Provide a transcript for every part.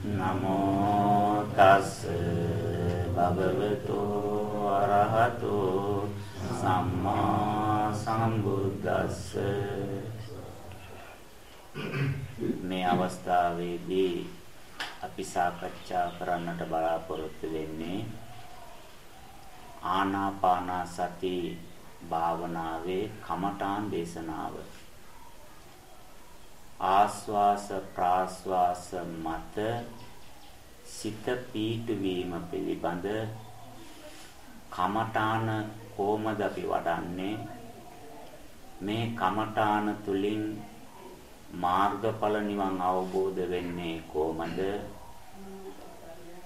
නමෝ තස් භගවතු අරහතු සම්මා සම්බුද්දස්ස. මේ අවස්ථාවේදී අපි සාකච්ඡා කරන්නට බලාපොරොත්තු වෙන්නේ ආනාපාන සති භාවනාවේ කමඨාන් දේශනාව. ආස්වාස ප්‍රාස්වාස මත සිත පීඨවීම පිළිබඳ කමඨාන කොහොමද අපි වඩන්නේ? මේ කමඨාන තුලින් මාර්ගඵල නිවන් අවබෝධ වෙන්නේ කොහොමද?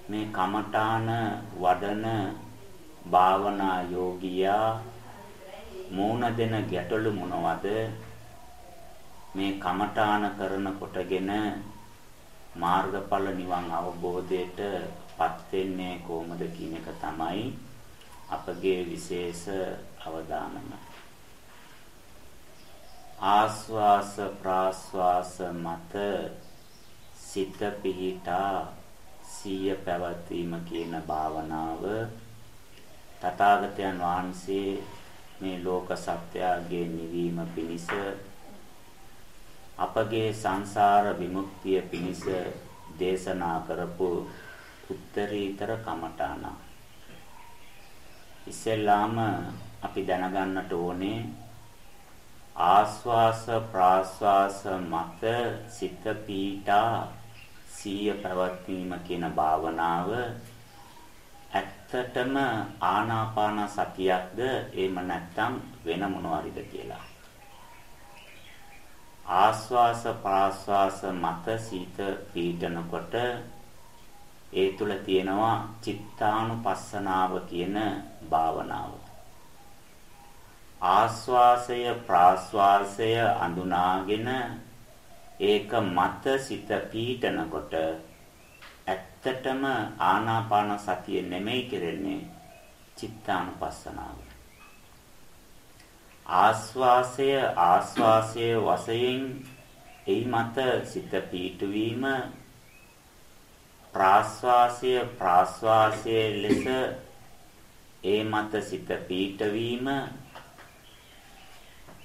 මේ කමඨාන වඩන භාවනා යෝගියා මූණ දෙන ගැටලු මොනවද? මේ කමඨාන කරන කොටගෙන මාර්ගඵල නිවන් අවබෝධයටපත් වෙන්නේ කොහොමද කියන එක තමයි අපගේ විශේෂ අවධානම. ආස්වාස ප්‍රාස්වාස මත සිත පිහිටා සිය පැවැත්වීම කියන භාවනාව තථාගතයන් වහන්සේ මේ ලෝක සත්‍යයේ නිවීම පිණිස අපගේ සංසාර විමුක්තිය පිණිස දේශනා කරපු උත්තරීතර කමඨාන. ඉස්සෙල්ලාම අපි දැනගන්නට ඕනේ ආස්වාස ප්‍රාස්වාස මත සිත පීඨා සීය පැවැත්වීම කියන භාවනාව ඇත්තටම ආනාපාන සතියක්ද එහෙම නැත්නම් වෙන මොනවාරිද කියලා. ආස්වාස ප්‍රාස්වාස මත සීත පීඩනකොට ඒ තුල තියෙනවා චිත්තානුපස්සනාව කියන භාවනාව. ආස්වාසය ප්‍රාස්වාසය අඳුනාගෙන ඒක මත සිත පීඩනකොට ඇත්තටම ආනාපාන සතිය නෙමෙයි කෙරෙන්නේ චිත්තානුපස්සනාව. ආස්වාසය ආස්වාසය වශයෙන් එයි මත සිත පීඨවීම ප්‍රාස්වාසය ප්‍රාස්වාසය ලෙස ඒ මත සිත පීඨවීම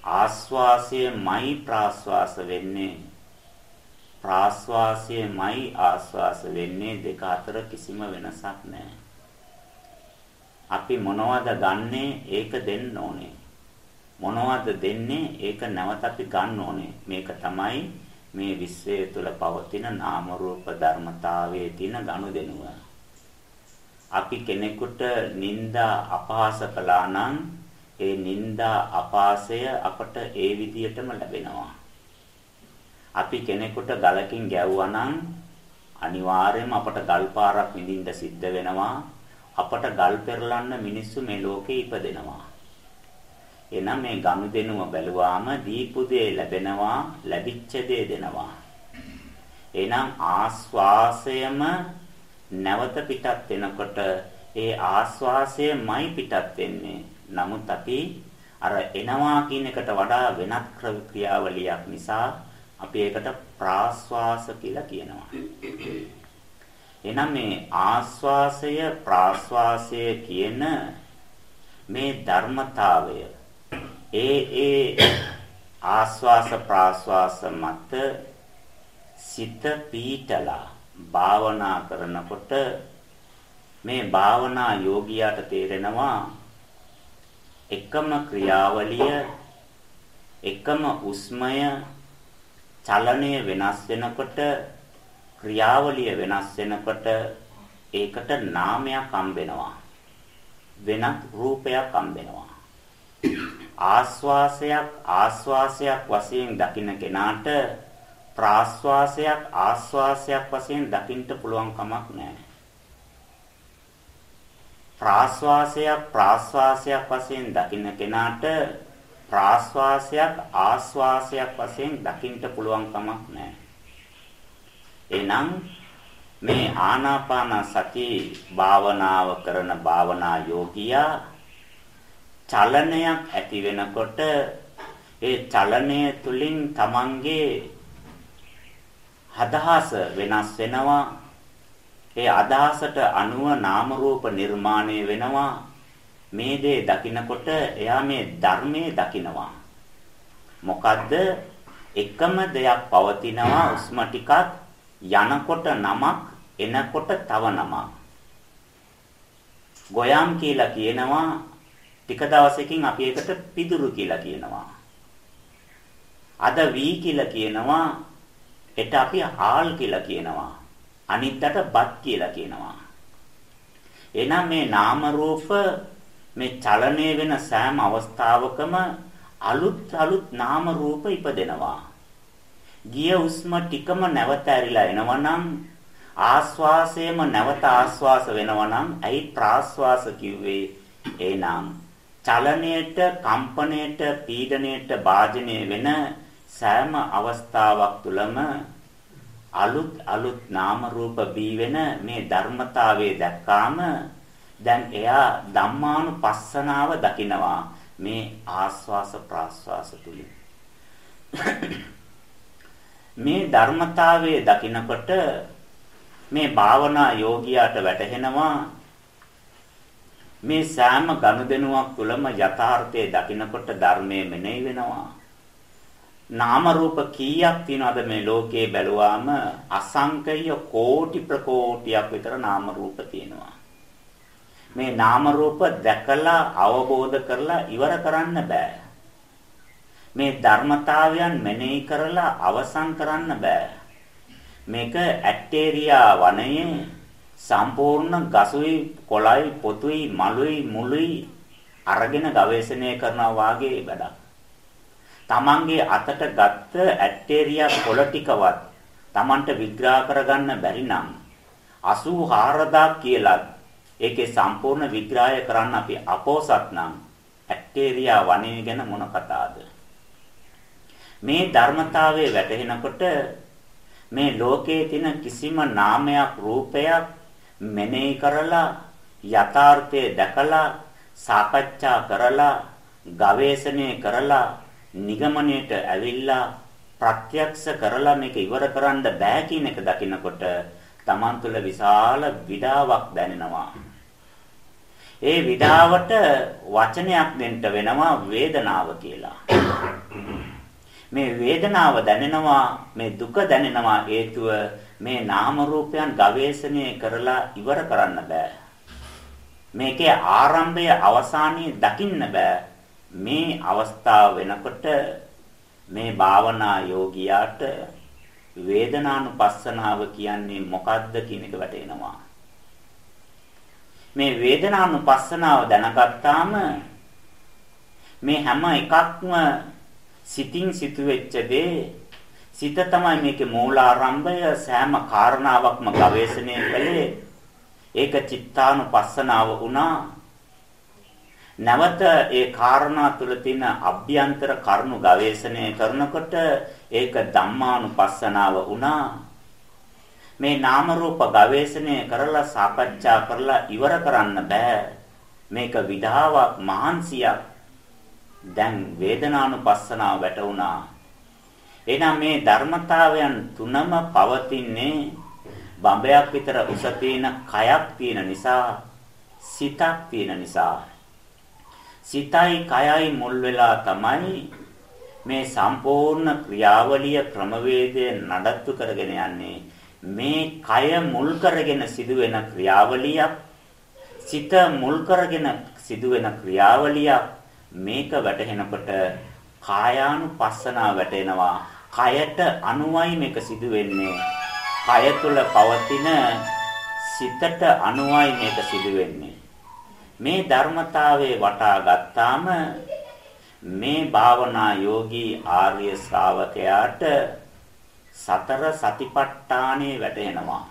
ආස්වාසයමයි ප්‍රාස්වාස වෙන්නේ ප්‍රාස්වාසයමයි ආස්වාස වෙන්නේ දෙක අතර කිසිම වෙනසක් නැහැ. අපි මොනවද ගන්නෙ ඒක දෙන්න ඕනේ. මොනවද දෙන්නේ ඒක නැවත අපි ගන්න ඕනේ මේක තමයි මේ විශ්වය තුළ පවතින නාම රූප ධර්මතාවයේ තියෙන ගනුදෙනුව අපි කෙනෙකුට නිନ୍ଦා අපහාස කළා නම් ඒ නිନ୍ଦා අපාසය අපට ඒ විදියටම ලැබෙනවා. අපි කෙනෙකුට ගලකින් ගැව්වා නම් අනිවාර්යයෙන්ම අපට ගල් පාරක් විඳින්න සිද්ධ වෙනවා. අපට ගල් පෙරලන්න මිනිස්සු මේ ලෝකේ ඉපදෙනවා. එහෙනම් මේ ගනුදෙනුව බැලුවාම දීපු දේ ලැබෙනවා ලැබිච්ච දේ දෙනවා. එහෙනම් ආස්වාසයම නැවත පිටත් වෙනකොට ඒ ආස්වාසයමයි පිටත් වෙන්නේ. නමුත් අපි අර එනවා කියන එකට වඩා වෙනත් ක්‍රියාවලියක් නිසා අපි ඒකට ප්‍රාස්වාස කියලා කියනවා. එහෙනම් මේ ආස්වාසය ප්‍රාස්වාසය කියන මේ ධර්මතාවය ඒ ඒ ආස්වාස ප්‍රාස්වාස මත සිත පීඨලා භාවනා කරනකොට මේ භාවනා යෝගියාට තේරෙනවා එකම ක්‍රියාවලිය එකම උස්මය චලනය වෙනස් වෙනකොට ක්‍රියාවලිය වෙනස් වෙනකොට ඒකට නාමයක් හම්බෙනවා. වෙනත් රූපයක් හම්බෙනවා. ආස්වාසයක් ආස්වාසයක් වශයෙන් දකින්න කෙනාට ප්‍රාස්වාසයක් ආස්වාසයක් වශයෙන් දකින්න පුළුවන් කමක් නැහැ. ප්‍රාස්වාසයක් ප්‍රාස්වාසයක් වශයෙන් දකින්න කෙනාට ප්‍රාස්වාසයක් ආස්වාසයක් වශයෙන් දකින්න පුළුවන් කමක් නැහැ. එහෙනම් මේ ආනාපාන සති භාවනාව කරන භාවනා යෝගියා චලනයක් ඇති වෙනකොට ඒ චලනය තුලින් තමන්ගේ අදහස වෙනස් වෙනවා ඒ අදහසට අනුව නාම රූප නිර්මාණය වෙනවා. මේ දේ දකිනකොට එයා මේ ධර්මයේ දකිනවා. මොකද්ද? එකම දෙයක් පවතිනවා උස්ම ටිකක් යනකොට නමක් එනකොට තව නමක්. ගොයම් කියලා කියනවා ටික දවසකින් අපි ඒකට පිදුරු කියලා කියනවා. අද වී කියලා කියනවා එට අපි ආල් කියලා කියනවා. අනිද්දාට බත් කියලා කියනවා. එහෙනම් මේ නාම රූප මේ චලනය වෙන සෑම අවස්ථාවකම අලුත් අලුත් නාම රූප ඉපදෙනවා. ගිය උස්ම ටිකම නැවත ඇරිලා එනවනම් ආස්වාසයම නැවත ආස්වාස වෙනවනම් ඇයි ප්‍රාස්වාස කිව්වේ? එනම් චලනයේට, කම්පනයේට, පීඩනයේට භාජනය වෙන සෑම අවස්ථාවක් තුළම අලුත් අලුත් නාම රූප බී වෙන මේ ධර්මතාවයේ දැක්කාම දැන් එයා ධම්මානුපස්සනාව දකිනවා මේ ආස්වාස ප්‍රාස්වාස තුලින් මේ ධර්මතාවයේ දකිනකොට මේ භාවනා යෝගියාට වැටහෙනවා මේ සෑම ගනුදෙනුවක් තුළම යථාර්ථයේ දකිනකොට ධර්මයේ මෙනෙහි වෙනවා නාම රූප කීයක් තියනවද මේ ලෝකේ බැලුවාම අසංකේය කෝටි ප්‍රකෝටියක් විතර නාම රූප තියෙනවා මේ නාම රූප දැකලා අවබෝධ කරලා ඉවර කරන්න බෑ. මේ ධර්මතාවයන් මෙනෙහි කරලා අවසන් කරන්න බෑ. මේක ඇටේරියා වනයේ සම්පූර්ණ ගසුයි කොළයි පොතුයි මලුයි මුලුයි අරගෙන ගවේෂණය කරනවා වාගේ වැඩක්. Tamange අතට ගත්ත ඇටේරියා කොළ ටිකවත් Tamanට විග්‍රහ කරගන්න බැරි නම් 84000 කියලා ඒකේ සම්පූර්ණ විග්‍රහය කරන්න අපි අපෝසත් නම් ඇක්ටේරියා වනය ගැන මොන කතාවද මේ ධර්මතාවයේ වැටහෙනකොට මේ ලෝකයේ තියෙන කිසිම නාමයක් රූපයක් මෙනෙහි කරලා යථාර්ථය දැකලා සාකච්ඡා කරලා ගවේෂණය කරලා නිගමනයට ඇවිල්ලා ප්‍රත්‍යක්ෂ කරලා මේක ඉවර කරන්න බෑ කියන එක දකිනකොට Taman තුල විශාල විඩාවක් දැනෙනවා ඒ විඩාවට වචනයක් දෙන්න වෙනවා වේදනාව කියලා. මේ වේදනාව දැනෙනවා මේ දුක දැනෙනවා හේතුව මේ නාම රූපයන් ගවේෂණය කරලා ඉවර කරන්න බෑ. මේකේ ආරම්භය අවසානයේ දකින්න බෑ. මේ අවස්ථාව වෙනකොට මේ භාවනා යෝගියාට වේදනානුපස්සනාව කියන්නේ මොකද්ද කියන එක වැටෙනවා. මේ වේදනානුපස්සනාව දැනගත්තාම මේ හැම එකක්ම සිතින් සිටුවෙච්ච දේ සිත තමයි මේකේ මූලාරම්භය සෑම කාරණාවක්ම ගවේෂණය කළේ ඒක චිත්තානුපස්සනාව වුණා නැවත ඒ කාරණා තුල තියෙන අභ්‍යන්තර කරුණු ගවේෂණය කරනකොට ඒක ධම්මානුපස්සනාව වුණා මේ නාම රූප ගවේෂණය කරලා සාකච්ඡා කරලා ඉවර කරන්න බෑ. මේක විඩාවක් මහන්සියක්. දැන් වේදනානුපස්සනාව වැටුණා. එහෙනම් මේ ධර්මතාවයන් තුනම පවතින්නේ බඹයක් විතර උස තියෙන කයක් තියෙන නිසා සිතක් තියෙන නිසා. සිතයි කයයි මුල් වෙලා තමයි මේ සම්පූර්ණ ක්‍රියාවලිය ක්‍රමවේදය නඩත්තු කරගෙන යන්නේ. මේ කය මුල් කරගෙන සිදුවෙන ක්‍රියාවලියක් සිත මුල් කරගෙන සිදුවෙන ක්‍රියාවලියක් මේක වැටහෙනකොට කායානුපස්සනාව වැටෙනවා. කයට අනුවයි මේක සිදුවෙන්නේ. කය තුල පවතින සිතට අනුවයි මේක සිදුවෙන්නේ. මේ ධර්මතාවයේ වටා ගත්තාම මේ භාවනා යෝගී ආර්ය ශ්‍රාවකයාට සතර සතිපට්ඨානේ වැටෙනවා.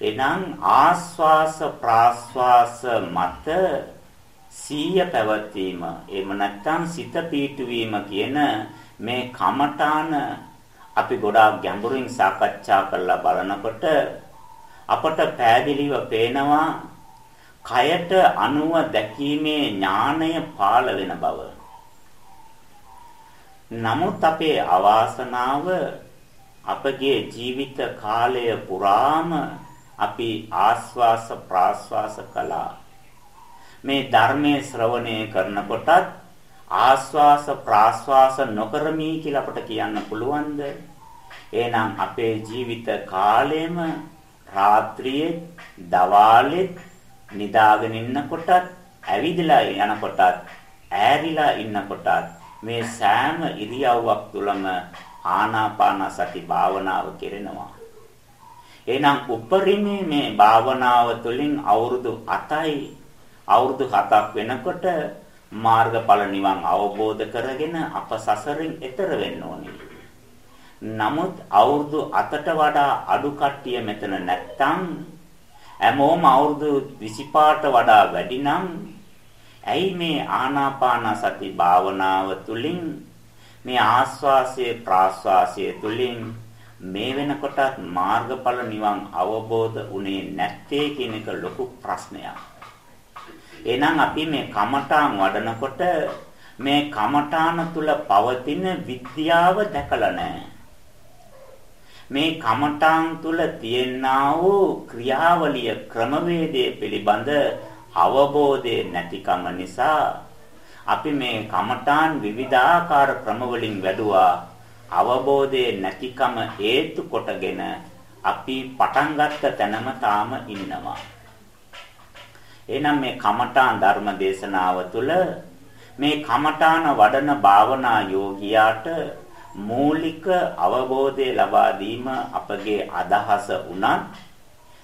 එනම් ආස්වාස ප්‍රාස්වාස මත සීය පැවතීම එහෙම නැත්නම් සිත පීඨවීම කියන මේ කමඨාන අපි ගොඩාක් ගැඹුරින් සාකච්ඡා කරලා බලනකොට අපට පෑදිලිව පේනවා කයට අනුව දැකීමේ ඥාණය පාළ වෙන බව. නමුත් අපේ අවාසනාව අපගේ ජීවිත කාලය පුරාම අපි ආස්වාස ප්‍රාස්වාස කළා. මේ ධර්මයේ ශ්‍රවණය කරනකොටත් ආස්වාස ප්‍රාස්වාස නොකරමි කියලා අපට කියන්න පුළුවන්ද? එහෙනම් අපේ ජීවිත කාලෙම රාත්‍රියේ දවාලේ නිදාගෙන ඉන්නකොටත් ඇවිදලා යනකොටත් ඈරිලා ඉන්නකොටත් මේ සෑම ඉරියව්වක් තුළම ආනාපාන සති භාවනාව කෙරෙනවා. එහෙනම් උපරිමේ මේ භාවනාව තුළින් අවුරුදු 8යි අවුරුදු 7ක් වෙනකොට මාර්ගඵල නිවන් අවබෝධ කරගෙන අප සසරින් එතර වෙන්න ඕනේ. නමුත් අවුරුදු 8ට වඩා අඩු කට්ටිය මෙතන නැත්තම් හැමෝම අවුරුදු 25ට වඩා වැඩි නම් ඇයි මේ ආනාපාන සති භාවනාව තුළින් මේ ආස්වාසයේ ප්‍රාස්වාසයේ තුළින් මේ වෙනකොටත් මාර්ගඵල නිවන් අවබෝධ උනේ නැත්තේ කියන එක ලොකු ප්‍රශ්නයක්. එහෙනම් අපි මේ කමඨාන් වඩනකොට මේ කමඨාන තුල පවතින විද්‍යාව දැකලා නැහැ. මේ කමඨාන් තුල තියෙනා වූ ක්‍රියාවලිය ක්‍රමවේදයේ පිළිබඳ අවබෝධය නැතිකම නිසා අපි මේ කමඨාන් විවිධාකාර ක්‍රම වලින් වැඩුවා අවබෝධයේ නැතිකම හේතු කොටගෙන අපි පටන් ගත්ත තැනම තාම ඉන්නවා එහෙනම් මේ කමඨාන් ධර්ම දේශනාව තුළ මේ කමඨාන වඩන භාවනා යෝගියාට මූලික අවබෝධය ලබා දීම අපගේ අදහස උනත්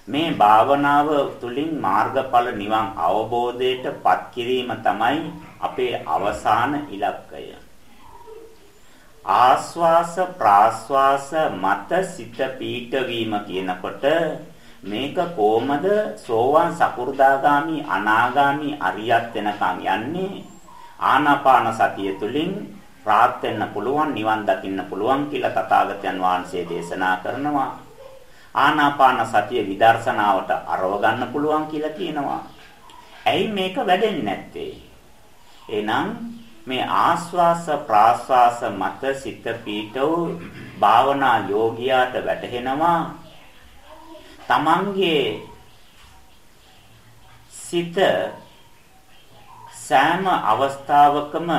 මේ භාවනාව තුළින් මාර්ගඵල නිවන් අවබෝධයට පත් කිරීම තමයි අපේ අවසාන ඉලක්කය. ආස්වාස ප්‍රාස්වාස මත සිත පීඨවීම කියනකොට මේක කොහමද සෝවාන් සකු르දාගාමි අනාගාමි අරියත් වෙනකන් යන්නේ? ආනාපාන සතිය තුළින් රාත් වෙන්න පුළුවන් නිවන් දකින්න පුළුවන් කියලා තථාගතයන් වහන්සේ දේශනා කරනවා. ආනාපාන සතිය විදර්ශනාවට අරව ගන්න පුළුවන් කියලා කියනවා. ඇයි මේක වැඩෙන්නේ නැත්තේ? එහෙනම් මේ ආස්වාස ප්‍රාස්වාස මත සිත පීඨව භාවනා යෝගියාට වැටහෙනවා. තමන්ගේ සිත සෑම අවස්ථාවකම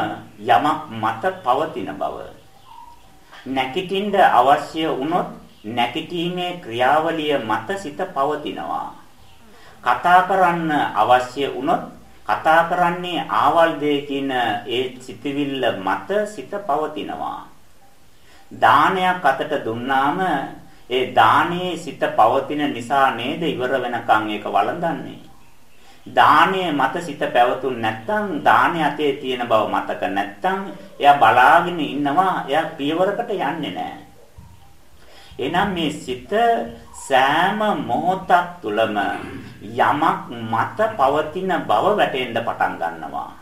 යමක් මත පවතින බව. නැකිටින්න අවශ්‍ය වුණොත් නැකිටීමේ ක්‍රියාවලිය මත සිත පවතිනවා. කතා කරන්න අවශ්‍ය වුණොත් කතා කරන්නේ ආවල් දෙයකින් ඒ සිතවිල්ල මත සිත පවතිනවා. දානයක් අතට දුන්නාම ඒ දානයේ සිත පවතින නිසා නේද ඉවර වෙනකන් ඒක වළඳන්නේ දානය මත සිත පැවතුන් නැත්නම් දානය අතේ තියෙන බව මතක නැත්නම් එයා බලාගෙන ඉන්නවා එයා පියවරකට යන්නේ නැහැ. එහෙනම් මේ සිත සෑම මොහොතක් තුළම යමක් මත පවතින බව වැටෙන්න පටන් ගන්නවා.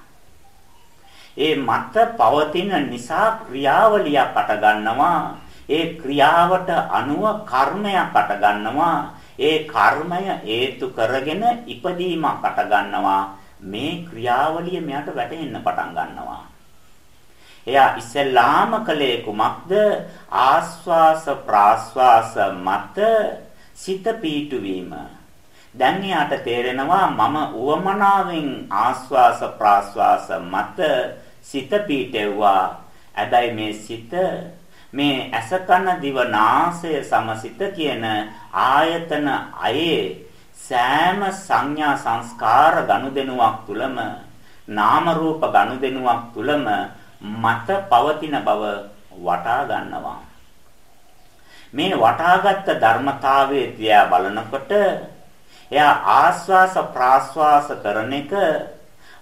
ඒ මත පවතින නිසා ක්‍රියාවලියක් අට ගන්නවා. ඒ ක්‍රියාවට අනුව කර්මයක් අට ගන්නවා. ඒ කර්මය හේතු කරගෙන ඉපදීමක් අට ගන්නවා. මේ ක්‍රියාවලිය මෙයාට වැටෙන්න පටන් ගන්නවා. එයා ඉස්සෙල්ලාම කලේ කුමක්ද? ආස්වාස ප්‍රාස්වාස මත සිත පීටුවීම දැන් එයාට තේරෙනවා මම උවමනාවෙන් ආස්වාස ප්‍රාස්වාස මත සිත පීටෙව්වා හැබැයි මේ සිත මේ ඇස කන දිව නාසය සමසිත කියන ආයතන අයේ සෑම සංඥා සංස්කාර ගනුදෙනුවක් තුලම නාම රූප ගනුදෙනුවක් තුලම මත පවතින බව වටා ගන්නවා. මේ වටාගත් ධර්මතාවයේ තියා බලනකොට එයා ආස්වාස ප්‍රාස්වාස කරන එක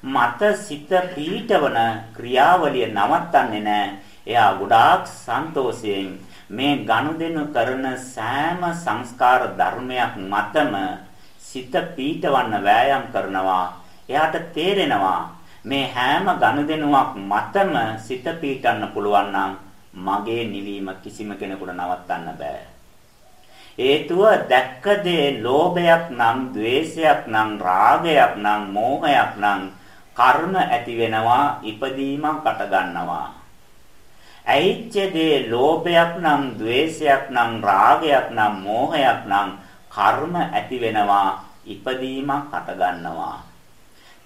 මත සිත පීඨවන ක්‍රියාවලිය නවත්තන්නේ නැහැ එයා ගොඩාක් සන්තෝෂයෙන් මේ ගනුදෙනු කරන සෑම සංස්කාර ධර්මයක් මතම සිත පීඨවන්න වෑයම් කරනවා. එයාට තේරෙනවා මේ හැම ගනුදෙනුවක් මතම සිත පීඨන්න පුළුවන් නම් මගේ නිවීම කිසිම කෙනෙකුට නවත්තන්න බෑ. හේතුව දැක්ක දේ ලෝභයක් නම්, ద్వේෂයක් නම්, රාගයක් නම්, මෝහයක් නම් කර්ම ඇති වෙනවා, ඉපදීමක් අට ගන්නවා. ඇයිච්ච දේ ලෝභයක් නම්, ద్వේෂයක් නම්, රාගයක් නම්, මෝහයක් නම් කර්ම ඇති වෙනවා, ඉපදීමක් හට ගන්නවා.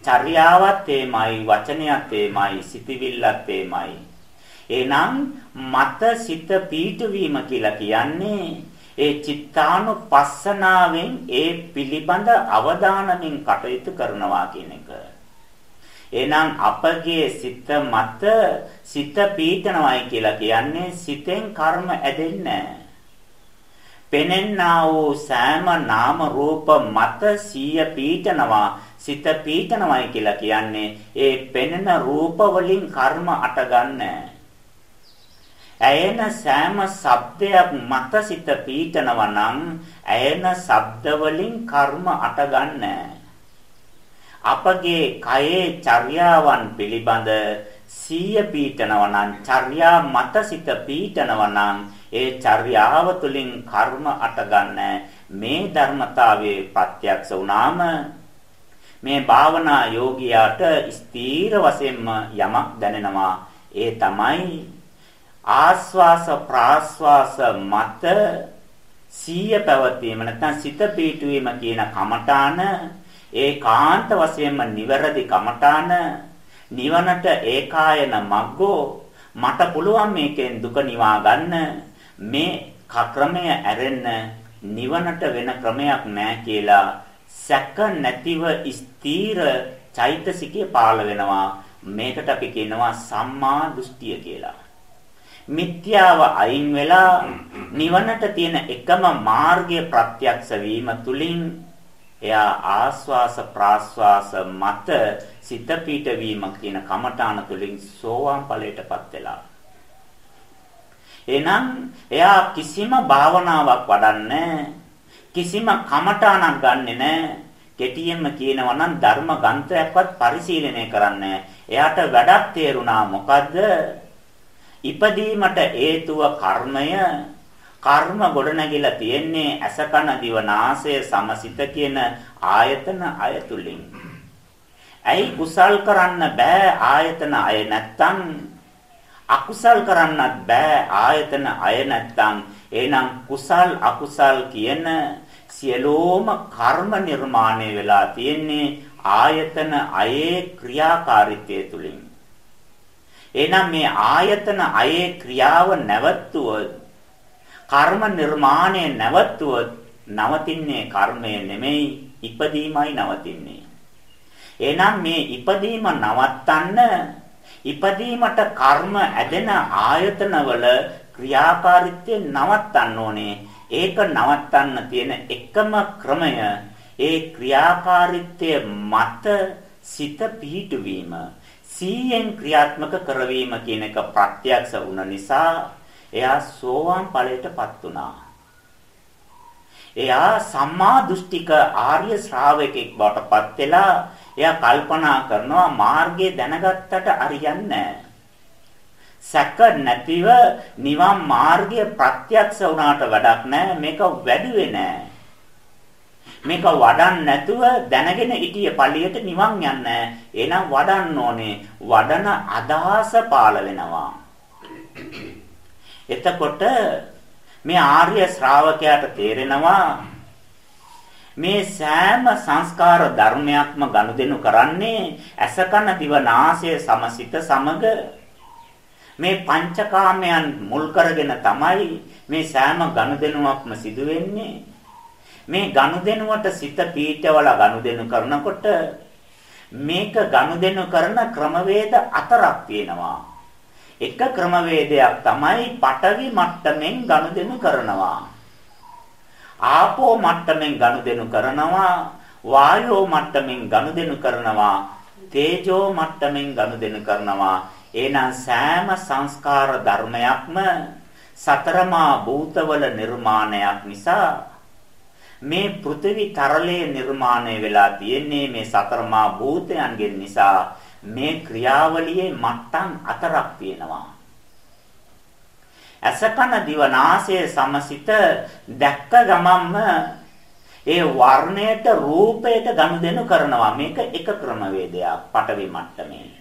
චර්යාවත් එමයයි, වචනයත් එමයයි, සිතවිල්ලත් එමයයි. එහෙනම් මත සිත පීඨවීම කියලා කියන්නේ ඒ චිත්තානුපස්සනාවෙන් ඒ පිළිබඳ අවධානමින් කටයුතු කරනවා කියන එක. එහෙනම් අපගේ සිත මත සිත පීඨනවයි කියලා කියන්නේ සිතෙන් කර්ම ඇදෙන්නේ පෙනෙන්නා වූ සෑම නාම රූප මත සිය පීඨනවා සිත පීඨනවයි කියලා කියන්නේ ඒ පෙනෙන රූප වලින් කර්ම අටගන්නේ. ඇයෙන සෑම ශබ්දයක් මත සිත පීඨනවා නම් ඇයෙන ශබ්ද වලින් කර්ම අටගන්න. අපගේ කයේ චර්යාවන් පිළිබඳ සීය පීඨනවා නම් චර්යා මත සිත පීඨනවා නම් ඒ චර්යාව තුලින් කර්ම අටගන්න මේ ධර්මතාවයේ ප්‍රත්‍යක්ෂ වුණාම මේ භාවනා යෝගියාට ස්ථීර වශයෙන්ම යමක් දැනෙනවා. ඒ තමයි ආස්වාස ප්‍රාස්වාස මත සීය පැවතීම නැත්නම් සිත පීඨුවීම කියන කමඨාන ඒකාන්ත වශයෙන්ම නිවැරදි කමඨාන නිවනට ඒකායන මග්ගෝ මට පුළුවන් මේකෙන් දුක නිවා ගන්න. මේ ක්‍රමය ඇරෙන්න නිවනට වෙන ක්‍රමයක් නැහැ කියලා සැක නැතිව ස්ථීර චෛතසිකය පාළ වෙනවා. මේකට අපි කියනවා සම්මා දෘෂ්ටිය කියලා. මිත්‍යාව අයින් වෙලා නිවනට තියෙන එකම මාර්ගය ප්‍රත්‍යක්ෂ වීම තුලින් එයා ආස්වාස ප්‍රාස්වාස මත සිත පීඨ වීම කියන කමඨාන තුලින් සෝවාන් ඵලයටපත් වෙලා. එහෙනම් එයා කිසිම භාවනාවක් වඩන්නේ කිසිම කමඨාණක් ගන්නෙ නැහැ. කෙටියෙන්ම කියනවා නම් ධර්ම ගන්ත්‍රයක්වත් පරිශීලනය කරන්නේ එයාට වැඩක් තේරුණා මොකද්ද? ඉපදීමට හේතුව කර්මය. කර්ම ගොඩනැගිලා තියෙන්නේ ඇස කන දිව නාසය සමසිත කියන ආයතන අයතුලින්. ඇයි කුසල් කරන්න බෑ ආයතන අය නැත්තම් අකුසල් කරන්නත් බෑ ආයතන අය නැත්තම් එහෙනම් කුසල් අකුසල් කියන සියලෝම කර්ම නිර්මාණය වෙලා තියෙන්නේ ආයතන අයේ ක්‍රියාකාරීත්වය තුලින්. එහෙනම් මේ ආයතන අයේ ක්‍රියාව නැවතුවොත් කර්ම නිර්මාණය නැවතුවොත් නවතින්නේ කර්මය නෙමෙයි ඉපදීමයි නවතින්නේ. එහෙනම් මේ ඉපදීම නවත්තන්න ඉපදීමට කර්ම ඇදෙන ආයතනවල ක්‍රියාකාරීත්වය නවත්තන්න ඕනේ. ඒක නවත්තන්න තියෙන එකම ක්‍රමය ඒ ක්‍රියාකාරීත්වය මත සිත පිහිටුවීම. සීයෙන් ක්‍රියාත්මක කරවීම කියන එක ප්‍රත්‍යක්ෂ වුණ නිසා එයා සෝවාන් ඵලයටපත් වුණා. එයා සම්මා දෘෂ්ටික ආර්ය ශ්‍රාවකෙක් බවටපත් වෙලා එයා කල්පනා කරනවා මාර්ගය දැනගත්තට හරියන්නේ සැක නැතිව නිවන් මාර්ගය ප්‍රත්‍යක්ෂ වුණාට වැඩක් නැහැ. මේක වැඩුවේ නැහැ. මේක වඩන්න නැතුව දැනගෙන හිටිය පළියට නිවන් යන්නේ එහෙනම් වඩන්න ඕනේ. වඩන අදහස පාළ වෙනවා එතකොට මේ ආර්ය ශ්‍රාවකයාට තේරෙනවා මේ සෑම සංස්කාර ධර්මයක්ම ගනුදෙනු කරන්නේ ඇසකන දිව නාසය සමසිත සමග මේ පංචකාමයන් මුල් කරගෙන තමයි මේ සෑම ගනුදෙනුවක්ම සිදු වෙන්නේ මේ ගනුදෙනුවට සිත පීඨවල ගනුදෙනු කරනකොට මේක ගනුදෙනු කරන ක්‍රමවේද හතරක් තියෙනවා. එක ක්‍රමවේදයක් තමයි පඨවි මට්ටමින් ගනුදෙනු කරනවා. ආපෝ මට්ටමින් ගනුදෙනු කරනවා. වායෝ මට්ටමින් ගනුදෙනු කරනවා. තේජෝ මට්ටමින් ගනුදෙනු කරනවා. එහෙනම් සෑම සංස්කාර ධර්මයක්ම සතරමා භූතවල නිර්මාණයක් නිසා මේ පෘථිවි තරලයේ නිර්මාණය වෙලා තියෙන්නේ මේ සතරමා භූතයන්ගෙන් නිසා මේ ක්‍රියාවලියේ මට්ටම් හතරක් තියෙනවා. අසකන දිවනාසය සමසිත දැක්ක ගමන්ම ඒ වර්ණයට රූපයට ගනුදෙනු කරනවා මේක එක ක්‍රමවේදයක් පටවි මට්ටමේ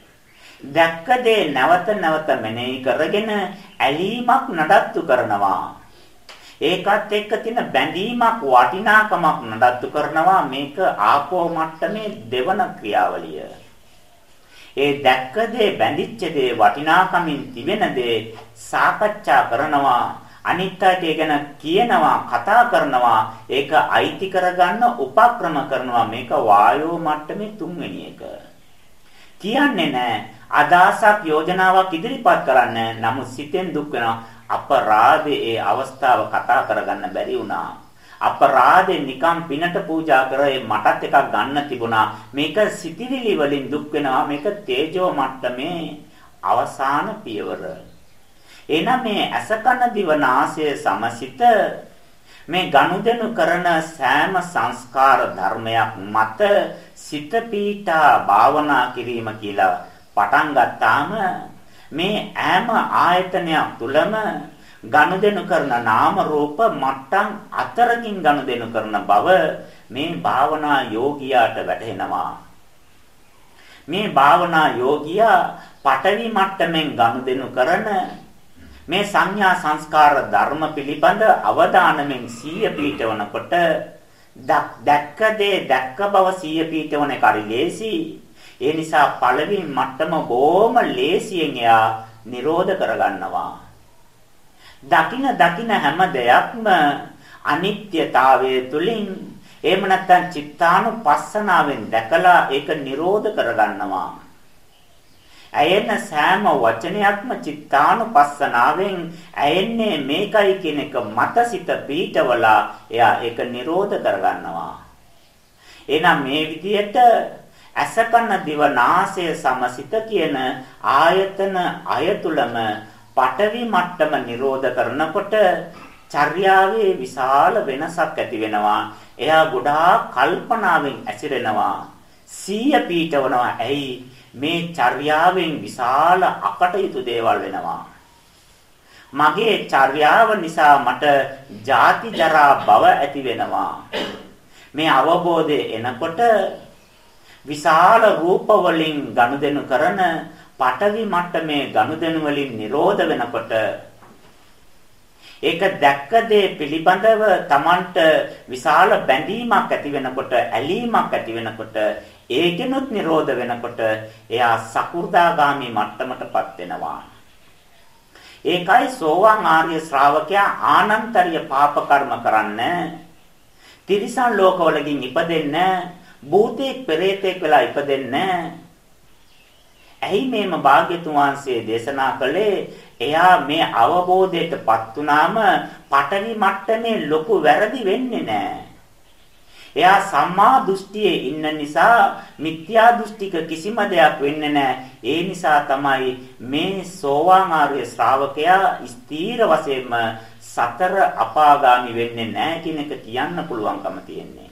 දැක්ක දේ නැවත නැවත මෙනෙහි කරගෙන ඇලීමක් නඩත්තු කරනවා. ඒකත් එක්ක තියෙන බැඳීමක් වටිනාකමක් නඩත්තු කරනවා මේක ආපෝ මට්ටමේ දෙවන ක්‍රියාවලිය. ඒ දැක්ක දේ බැඳිච්ච දේ වටිනාකමින් තිබෙන දේ සාකච්ඡා කරනවා අනිත් අයට ගැන කියනවා කතා කරනවා ඒක අයිති කරගන්න උපක්‍රම කරනවා. මේක වායෝ මට්ටමේ තුන්වෙනි එක. කියන්නේ නැහැ අදාසක් යෝජනාවක් ඉදිරිපත් කරන්න නමුත් සිතෙන් දුක් වෙනවා. අපරාධේ ඒ අවස්ථාව කතා කරගන්න බැරි වුණා. අපරාධේ නිකම් පිනට පූජා කරේ මටත් එකක් ගන්න තිබුණා. මේක සිතිවිලි වලින් දුක් වෙනවා. මේක තේජෝ මට්ටමේ අවසාන පියවර. එහෙනම් මේ අසකන දිවනාසය සමසිත මේ ගනුදෙනු කරන සෑම සංස්කාර ධර්මයක් මත සිත පීඨා භාවනා කිරීම කියලා පටන් ගත්තාම මේ ඈම ආයතනයක් තුලම ගනුදෙනු කරන නාම රූප මට්ටම් අතරකින් ගනුදෙනු කරන බව මේ භාවනා යෝගියාට වැටහෙනවා මේ භාවනා යෝගියා පඨවි මට්ටමින් ගනුදෙනු කරන මේ සංඥා සංස්කාර ධර්ම පිළිබඳ අවධානයෙන් සීය පීඨවනකොට දැක්ක දේ දැක්ක බව සීය පීඨවන එක හරි ලේසි. ඒ නිසා පළවෙනි මට්ටම බොහොම ලේසියෙන් එයා නිරෝධ කරගන්නවා. දකින දකින හැම දෙයක්ම අනිත්‍යතාවය තුලින් එහෙම නැත්නම් චිත්තානුපස්සනාවෙන් දැකලා ඒක නිරෝධ කරගන්නවා. ඇයෙන සෑම වචනයක්ම චිත්තානුපස්සනාවෙන් ඇයෙන්නේ මේකයි කියන එක මතසිත පීඨවලා එයා ඒක නිරෝධ කරගන්නවා. එහෙනම් මේ විදිහට අසකන දිවනාසය සමසිත කියන ආයතන අයතුලම පටවි මට්ටම නිරෝධ කරනකොට චර්යාවේ විශාල වෙනසක් ඇති වෙනවා. එයා ගොඩාක් කල්පනාවෙන් ඇසිරෙනවා. සීය පීඨවනවා. ඇයි මේ චර්යාවෙන් විශාල අකටයුතු දේවල් වෙනවා. මගේ චර්යාව නිසා මට ජාති ජරා භව ඇති වෙනවා. මේ අවබෝධය එනකොට විශාල රූප වලින් ගනුදෙනු කරන පටවි මට්ටමේ ගනුදෙනු වලින් නිරෝධ වෙනකොට ඒක දැක්ක දේ පිළිබඳව Tamanට විශාල බැඳීමක් ඇති වෙනකොට ඇලීමක් ඇති වෙනකොට ඒකෙනුත් නිරෝධ වෙනකොට එයා සකු르දාගාමි මට්ටමටපත් වෙනවා. ඒකයි සෝවාන් ආර්ය ශ්‍රාවකයා ආනන්තරිය පාප කර්ම කරන්න තිරිසන් ලෝකවලකින් ඉපදෙන්න භූතේක් පෙරේතෙක් වෙලා ඉපදෙන්න ඇයි මේම භාග්‍යතුන් වහන්සේ දේශනා කළේ එයා මේ අවබෝධයටපත් වුනාම පටවි මට්ටමේ ලොකු වැරදි වෙන්නේ නැහැ එයා සම්මා දෘෂ්ටියේ ඉන්න නිසා මිත්‍යා දෘෂ්ටික කිසිම දෙයක් වෙන්නේ නැහැ. ඒ නිසා තමයි මේ සෝවාන් ආර්ය ශ්‍රාවකයා ස්ථීර වශයෙන්ම සතර අපාගාමි වෙන්නේ නැහැ කියන එක කියන්න පුළුවන්කම තියෙන්නේ.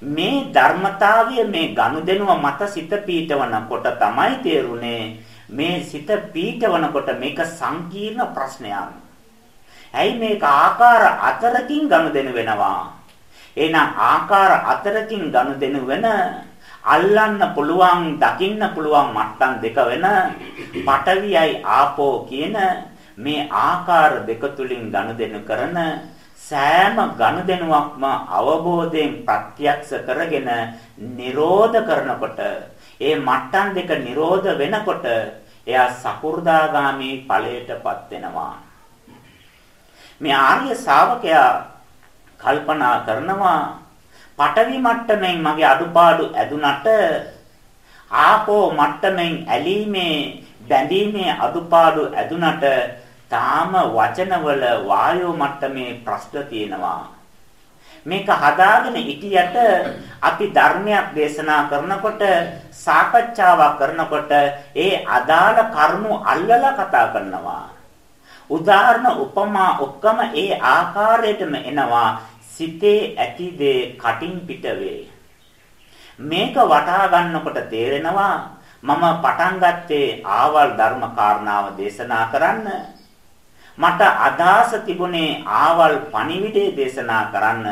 මේ ධර්මතාවය මේ ගනුදෙනුව මත සිත පීඨවනකොට තමයි තේරුනේ මේ සිත පීඨවනකොට මේක සංකීර්ණ ප්‍රශ්නයක්. ඇයි මේක ආකාර අතරකින් ගනුදෙනු වෙනවා? එහෙනම් ආකාර හතරකින් ගනුදෙනු වෙන අල්ලන්න පුළුවන් දකින්න පුළුවන් මට්ටම් දෙක වෙන පටවියයි ආපෝ කියන මේ ආකාර දෙක තුලින් ගනුදෙනු කරන සෑම ගනුදෙනුවක්ම අවබෝධයෙන් ප්‍රත්‍යක්ෂ කරගෙන නිරෝධ කරනකොට ඒ මට්ටම් දෙක නිරෝධ වෙනකොට එයා සකු르දාගාමි ඵලයටපත් වෙනවා. මේ ආර්ය ශාවකයා කල්පනා කරනවා පටවි මට්ටමින් මගේ අඩුපාඩු ඇදුනට ආපෝ මට්ටමින් ඇලීමේ බැඳීමේ අඩුපාඩු ඇදුනට තාම වචනවල වායෝ මට්ටමේ ප්‍රශ්න තියෙනවා. මේක හදාගෙන ඉතියට අපි ධර්මයක් දේශනා කරනකොට සාකච්ඡාවක් කරනකොට ඒ අදාළ කරුණු අල්ලලා කතා කරනවා. උදාහරණ උපමා ඔක්කොම ඒ ආකාරයටම එනවා. සිතේ ඇති දේ කටින් පිට මේක වටහා ගන්නකොට තේරෙනවා මම පටන් ගත්තේ ආවල් ධර්ම කාරණාව දේශනා කරන්න. මට අදහස තිබුණේ ආවල් පණිවිඩය දේශනා කරන්න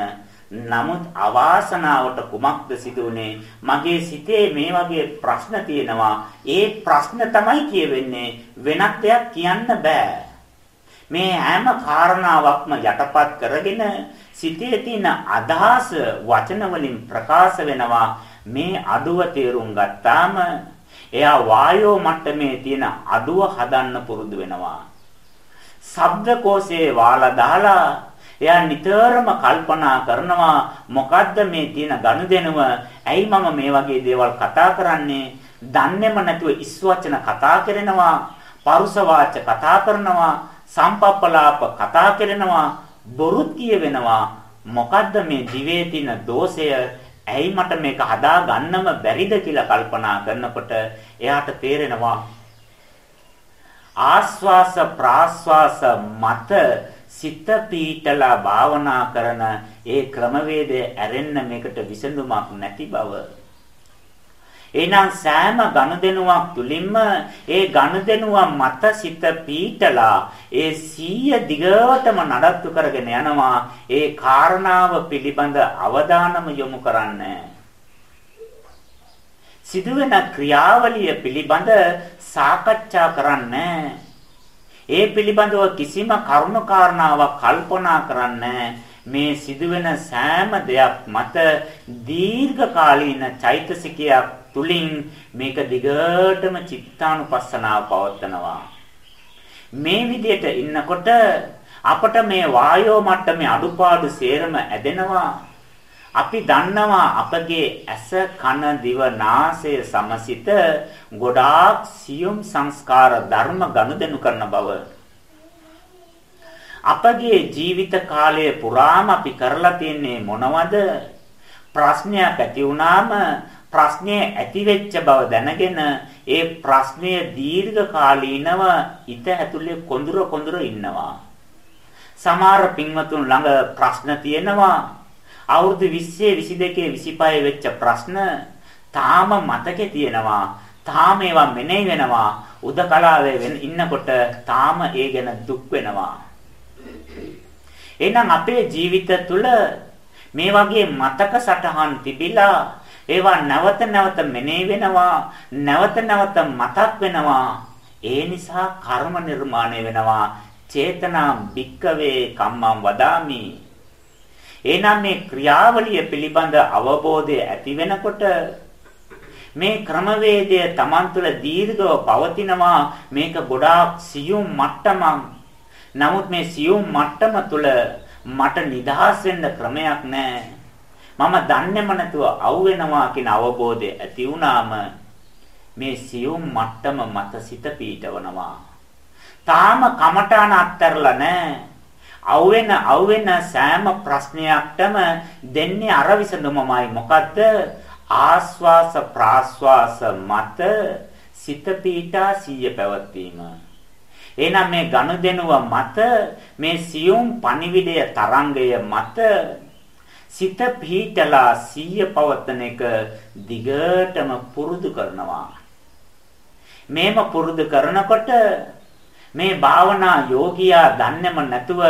නමුත් අවාසනාවට කුමක්ද සිදුුනේ? මගේ සිතේ මේ වගේ ප්‍රශ්න තියෙනවා. ඒ ප්‍රශ්න තමයි කියවෙන්නේ. වෙනත් දෙයක් කියන්න බෑ. මේ හැම කාරණාවක්ම යටපත් කරගෙන සිතේ තියෙන අදහස වචන වලින් ප්‍රකාශ වෙනවා. මේ අඩුව තේරුම් ගත්තාම එයා වායෝ මට්ටමේ තියෙන අඩුව හදන්න පුරුදු වෙනවා. ශබ්දකෝෂයේ වාලා දාලා එයා නිතරම කල්පනා කරනවා මොකද්ද මේ තියෙන ගනුදෙනුව? ඇයි මම මේ වගේ දේවල් කතා කරන්නේ? දන්නේම නැතුව ඉස්වචන කතා කරනවා, පරුස කතා කරනවා, සම්පප්පලාප කතා කරනවා, බොරුත් කියවෙනවා. මොකද්ද මේ දිවේ තියෙන දෝෂය? ඇයි මට මේක හදා ගන්නම බැරිද කියලා කල්පනා කරනකොට එයාට තේරෙනවා ආස්වාස ප්‍රාස්වාස මත සිත පීඨලා භාවනා කරන ඒ ක්‍රමවේදය ඇරෙන්න මේකට විසඳුමක් නැති බව. එහෙනම් සෑම ගනුදෙනුවක් තුලින්ම ඒ ගනුදෙනුව මත සිත පීඨලා ඒ සීය දිගටම නඩත්තු කරගෙන යනවා. ඒ කාරණාව පිළිබඳ අවධානම යොමු කරන්නේ. සිදුවෙන ක්‍රියාවලිය පිළිබඳ සාකච්ඡා කරන්නේ ඒ පිළිබඳව කිසිම කරුණු කාරණාවක් කල්පනා කරන්නේ මේ සිදුවෙන සෑම දෙයක් මත දීර්ඝකාලීන චෛතසිකයක් තුලින් මේක දිගටම චිත්තානුපස්සනාව පවත්නවා. මේ විදිහට ඉන්නකොට අපට මේ වායෝ මට්ටමේ අඩුපාඩු සේරම ඇදෙනවා. අපි දන්නවා අපගේ ඇස කන දිව නාසය සමසිත ගොඩාක් සියුම් සංස්කාර ධර්ම ගනුදෙනු කරන බව අපගේ ජීවිත කාලය පුරාම අපි කරලා තියන්නේ මොනවද ප්‍රශ්නයක් ඇති වුණාම ප්‍රශ්නය ඇති වෙච්ච බව දැනගෙන ඒ ප්‍රශ්නය දීර්ඝ කාලීනව හිත ඇතුලේ කොඳුර කොඳුර ඉන්නවා. සමහර පින්වතුන් ළඟ ප්‍රශ්න තියෙනවා. අවුරුදු 20 22 25 වෙච්ච ප්‍රශ්න තාම මතකේ තියෙනවා. තාම ඒවා මෙනෙහි වෙනවා. උදකලාවේ ඉන්නකොට තාම ඒ ගැන දුක් වෙනවා. එහෙනම් අපේ ජීවිත තුළ මේ වගේ මතක සටහන් තිබිලා ඒවා නැවත නැවත මෙනෙහි වෙනවා නැවත නැවත මතක් වෙනවා ඒ නිසා කර්ම නිර්මාණය වෙනවා චේතනා භික්කවේ කම්මං වදාමි එනම් මේ ක්‍රියාවලිය පිළිබඳ අවබෝධය ඇති වෙනකොට මේ ක්‍රමවේදය Taman තුළ දීර්ඝව පවතිනවා මේක ගොඩාක් සියුම් මට්ටමක් නමුත් මේ සියුම් මට්ටම තුළ මට නිදහස් වෙන්න ක්‍රමයක් නැහැ මම දන්නේම නැතුව අවුවෙනවා කියන අවබෝධය ඇති වුණාම මේ සියුම් මට්ටම මත සිත පීඩවනවා. තාම කමඨාන අත්තරලා නැහැ. අවුවෙන අවුවෙන සෑම ප්‍රශ්නයක්ටම දෙන්නේ අර විසඳුමමයි මොකද්ද? ආස්වාස ප්‍රාස්වාස මත සිත පීඨා සිය පැවැත්වීම. එහෙනම් මේ ගනුදෙනුව මත මේ සියුම් පණිවිඩය තරංගය මත සිත පිහිටලා සිහිය පවත්න එක දිගටම පුරුදු කරනවා. මේම පුරුදු කරනකොට මේ භාවනා යෝගියා දන්නේම නැතුව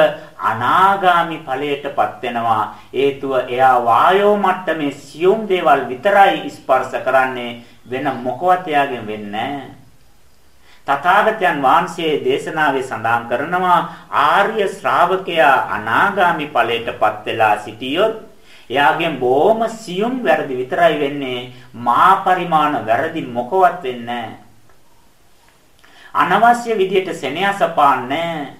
අනාගාමි ඵලයටපත් වෙනවා. හේතුව එයා වායෝ මට්ටමේ සියුම් දේවල් විතරයි ස්පර්ශ කරන්නේ වෙන මොකවත් එයාගෙන් වෙන්නේ තථාගතයන් වහන්සේ දේශනාවේ සඳහන් කරනවා ආර්ය ශ්‍රාවකයා අනාගාමි ඵලයටපත් වෙලා සිටියොත් එයාගෙන් බොහොම සියුම් වැරදි විතරයි වෙන්නේ. මා පරිමාණ වැරදි මොකවත් වෙන්නේ අනවශ්‍ය විදියට සෙනෙහස පාන්නේ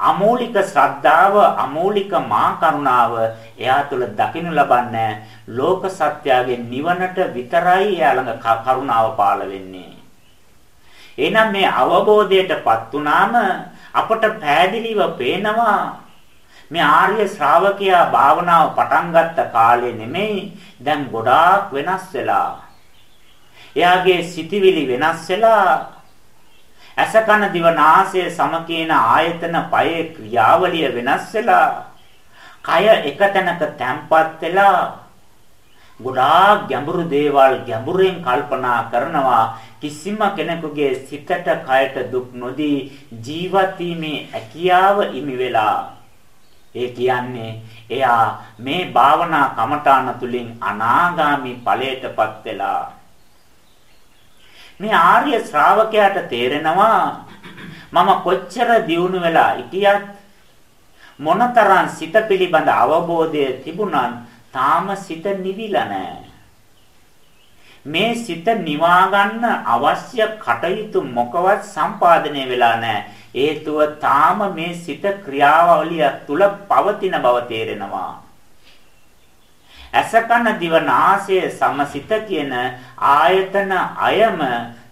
අමූලික ශ්‍රද්ධාව අමූලික මා කරුණාව එයා තුළ දකින්න ලබන්නේ ලෝක සත්‍යයේ නිවනට විතරයි එයා ළඟ කරුණාව පාළ වෙන්නේ එහෙනම් මේ අවබෝධයටපත් වුනාම අපට පෑදිලිව පේනවා මේ ආර්ය ශ්‍රාවකයා භාවනාව පටන් ගත්ත කාලේ නෙමෙයි දැන් ගොඩාක් වෙනස් වෙලා. එයාගේ සිටිවිලි වෙනස් වෙලා අසකන දිවනාසය සමකේන ආයතන පයේ ක්‍රියාවලිය වෙනස් වෙලා කය එක තැනක තැම්පත් වෙලා ගොඩාක් ගැඹුරු දේවල් ගැඹුරෙන් කල්පනා කරනවා. කිසිම කෙනෙකුගේ සිතට කයට දුක් නොදී ජීවත් වීමේ හැකියාව ඉමි වෙලා. ඒ කියන්නේ එයා මේ භාවනා කමඨාන තුලින් අනාගාමි ඵලයටපත් වෙලා. මේ ආර්ය ශ්‍රාවකයාට තේරෙනවා මම කොච්චර දියුණු වෙලා හිටියත් මොනතරම් සිත පිළිබඳ අවබෝධය තිබුණත් තාම සිත නිවිලා නැහැ. මේ සිත නිවා ගන්න අවශ්‍ය කටයුතු මොකවත් සම්පාදනය වෙලා නැහැ. හේතුව තාම මේ සිත ක්‍රියාවලිය තුල පවතින බව තේරෙනවා. අසකන දිවනාසය සමසිත කියන ආයතන අයම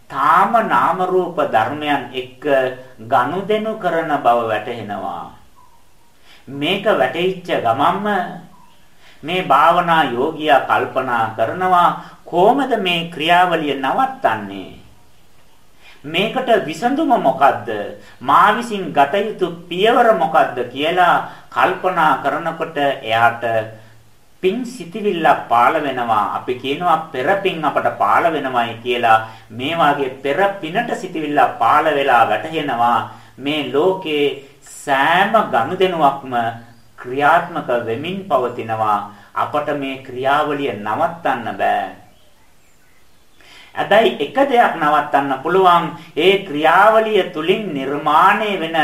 තාම නාම රූප ධර්මයන් එක්ක ගනුදෙනු කරන බව වැටහෙනවා. මේක වැටහිච්ච ගමන්ම මේ භාවනා යෝගියා කල්පනා කරනවා කොහොමද මේ ක්‍රියාවලිය නවත්තන්නේ මේකට විසඳුම මොකද්ද මා විසින් ගත යුතු පියවර මොකද්ද කියලා කල්පනා කරනකොට එයාට පින් සිටිවිල්ලක් පාළ වෙනවා. අපි කියනවා පෙර පින් අපට පාළ වෙනවයි කියලා. මේ වාගේ පෙර පිනට සිටිවිල්ලක් පාළ වෙලා වැටහෙනවා. මේ ලෝකේ සෑම ගනුදෙනුවක්ම ක්‍රියාත්මක වෙමින් පවතිනවා. අපට මේ ක්‍රියාවලිය නවත්තන්න බෑ. හැබැයි එක දෙයක් නවත්තන්න පුළුවන්. ඒ ක්‍රියාවලිය තුලින් නිර්මාණය වෙන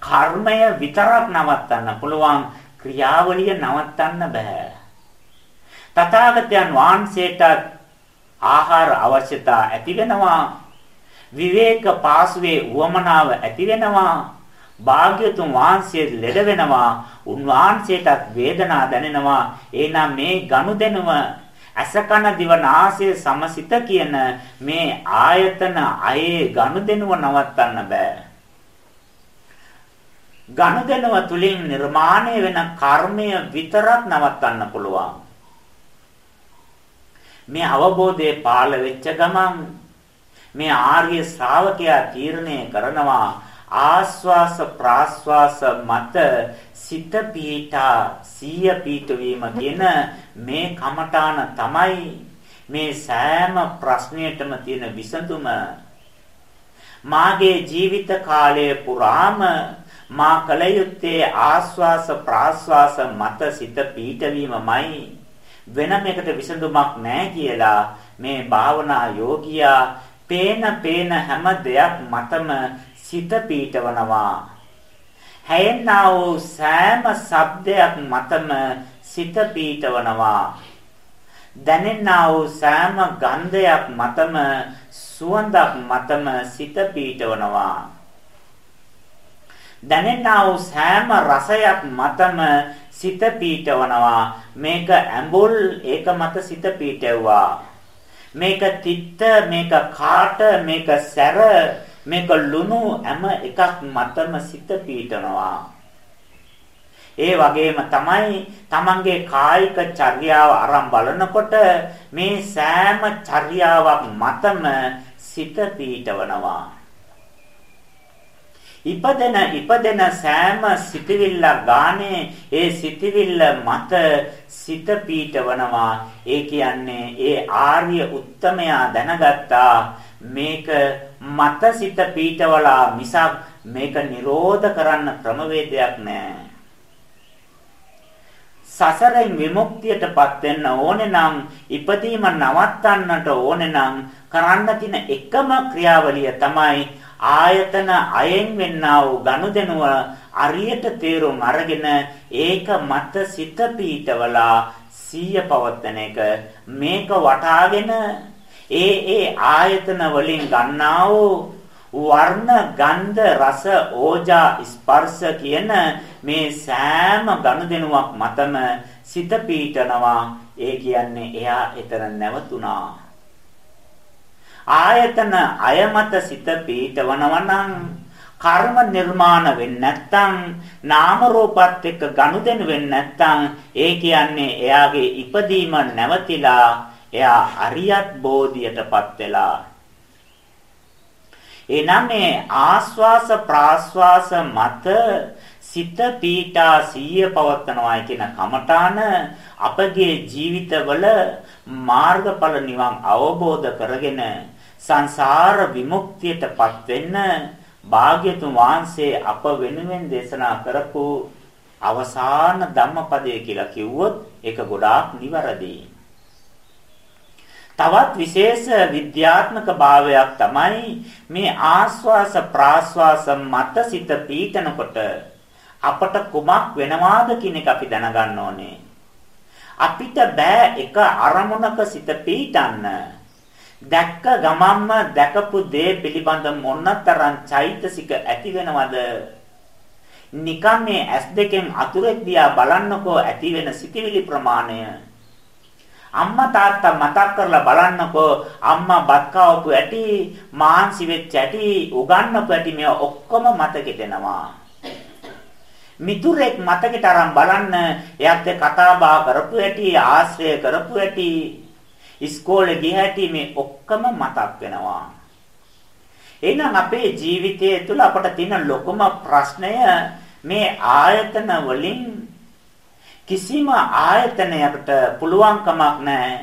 කර්මය විතරක් නවත්තන්න පුළුවන්. ක්‍රියාවලිය නවත්තන්න බෑ. තථාගතයන් වහන්සේට ආහාර අවශ්‍යතා ඇති වෙනවා විවේක පාසුවේ උවමනාව ඇති වෙනවා භාග්‍යතුන් වහන්සේ ලෙඩ වෙනවා. උන්වහන්සේටත් වේදනා දැනෙනවා. එහෙනම් මේ ගනුදෙනුව අසකන දිවනාසය සමසිත කියන මේ ආයතන අයේ ගනුදෙනුව නවත්තන්න බෑ. ගනුදෙනුව තුලින් නිර්මාණය වෙන කර්මය විතරක් නවත්තන්න පුළුවන්. මේ අවබෝධය පාළ වෙච්ච ගමන් මේ ආර්ය ශ්‍රාවකයා තීරණය කරනවා ආස්වාස ප්‍රාස්වාස මත සිත පීඨා සිය පීඨවීම කියන මේ කමඨාන තමයි මේ සෑම ප්‍රශ්නයකටම තියෙන විසඳුම. මාගේ ජීවිත කාලය පුරාම මා කල යුත්තේ ආස්වාස ප්‍රාස්වාස මත සිත පීඨවීමමයි වෙනම එකට විසඳුමක් නැහැ කියලා මේ භාවනා යෝගියා පේන පේන හැම දෙයක් මතම සිත පීඨවනවා. හැයෙන්නා වූ සෑම ශබ්දයක් මතම සිත පීඨවනවා. දැනෙන්නා වූ සෑම ගන්ධයක් මතම සුවඳක් මතම සිත පීඨවනවා. දැනෙන්නා වූ සෑම රසයක් මතම සිත පීඨවනවා මේක ඇඹුල් ඒක මත සිත පීඨෙව්වා මේක තිත්ත මේක කාට මේක සැර මේක ලුණු හැම එකක් මතම සිත පීඨනවා ඒ වගේම තමයි තමන්ගේ කායික චර්යාව අරන් බලනකොට මේ සෑම චර්යාවක් මතම සිත පීඨවනවා ඉපදෙන ඉපදෙන සෑම සිතවිල්ලක් ගානේ ඒ සිතවිල්ල මත සිත පීඨවනවා ඒ කියන්නේ ඒ ආර්ය උත්තමයා දැනගත්තා මේක මත සිත පීඨවලා මිසක් මේක නිරෝධ කරන්න ක්‍රමවේදයක් නෑ. සසරෙන් විමුක්තියටපත් වෙන්න ඕනේ නම් ඉපදීම නවත්තන්නට ඕනේ නම් කරන්න තියෙන එකම ක්‍රියාවලිය තමයි ආයතන අයෙන් වෙන්නා වූ ගනුදෙනුව අරියට තේරුම් අරගෙන ඒක මත සිත පීඨවලා සීය පවත්තන එක මේක වටාගෙන ඒ ඒ ආයතන වලින් ගන්නා වූ වර්ණ ගන්ධ රස ඕජා ස්පර්ශ කියන මේ සෑම ගනුදෙනුවක් මතම සිත පීඨනවා. ඒ කියන්නේ එයා එතන නැවතුණා. ආයතන අයමත සිත පීඨවනවා නම් කර්ම නිර්මාණ වෙන්නේ නැත්නම් නාම රූපات එක්ක ගනුදෙනු වෙන්නේ නැත්නම් ඒ කියන්නේ එයාගේ ඉපදීම නැවතිලා එයා අරියත් බෝධියටපත් වෙලා. එනනම් මේ ආස්වාස ප්‍රාස්වාස මත සිත පීඨා සීය පවත්නවා කියන කමඨාන අපගේ ජීවිතවල මාර්ගඵල නිවන් අවබෝධ කරගෙන සංසාර විමුක්තියටපත් වෙන්න භාග්‍යතුන් වහන්සේ අප වෙනුවෙන් දේශනා කරපු අවසාන ධම්මපදය කියලා කිව්වොත් ඒක ගොඩාක් නිවැරදියි. තවත් විශේෂ විද්‍යාත්මක භාවයක් තමයි මේ ආස්වාස ප්‍රාස්වාස මත සිත පීඨනකොට අපට කුමක් වෙනවාද කියන එක අපි දැනගන්න ඕනේ. අපිට බෑ එක අරමුණක සිත පීඨන්න. දැක්ක ගමම්ම දැකපු දේ පිළිබඳ මොනතරම් චෛතසික ඇති වෙනවද? නිකම් මේ ඇස් දෙකෙන් අතුරෙක් දිහා බලන්නකෝ ඇති වෙන සිතිවිලි ප්‍රමාණය. අම්මා තාත්තා මතක් කරලා බලන්නකෝ අම්මා බත් කවපු ඇටි මාන්සි වෙච්ච ඇටි උගන්නපු ඇටි මේ ඔක්කොම මතකෙට එනවා මිතුරෙක් මතකෙට අරන් බලන්න එයාත් කතා බහ කරපු ඇටි ආශ්‍රය කරපු ඇටි. ඉස්කෝලේ ගිය ඇටි මේ ඔක්කොම මතක් වෙනවා එහෙනම් අපේ ජීවිතය තුළ අපට තියෙන ලොකුම ප්‍රශ්නය මේ ආයතන වලින් කිසිම ආයතනයකට පුළුවන් කමක් නැහැ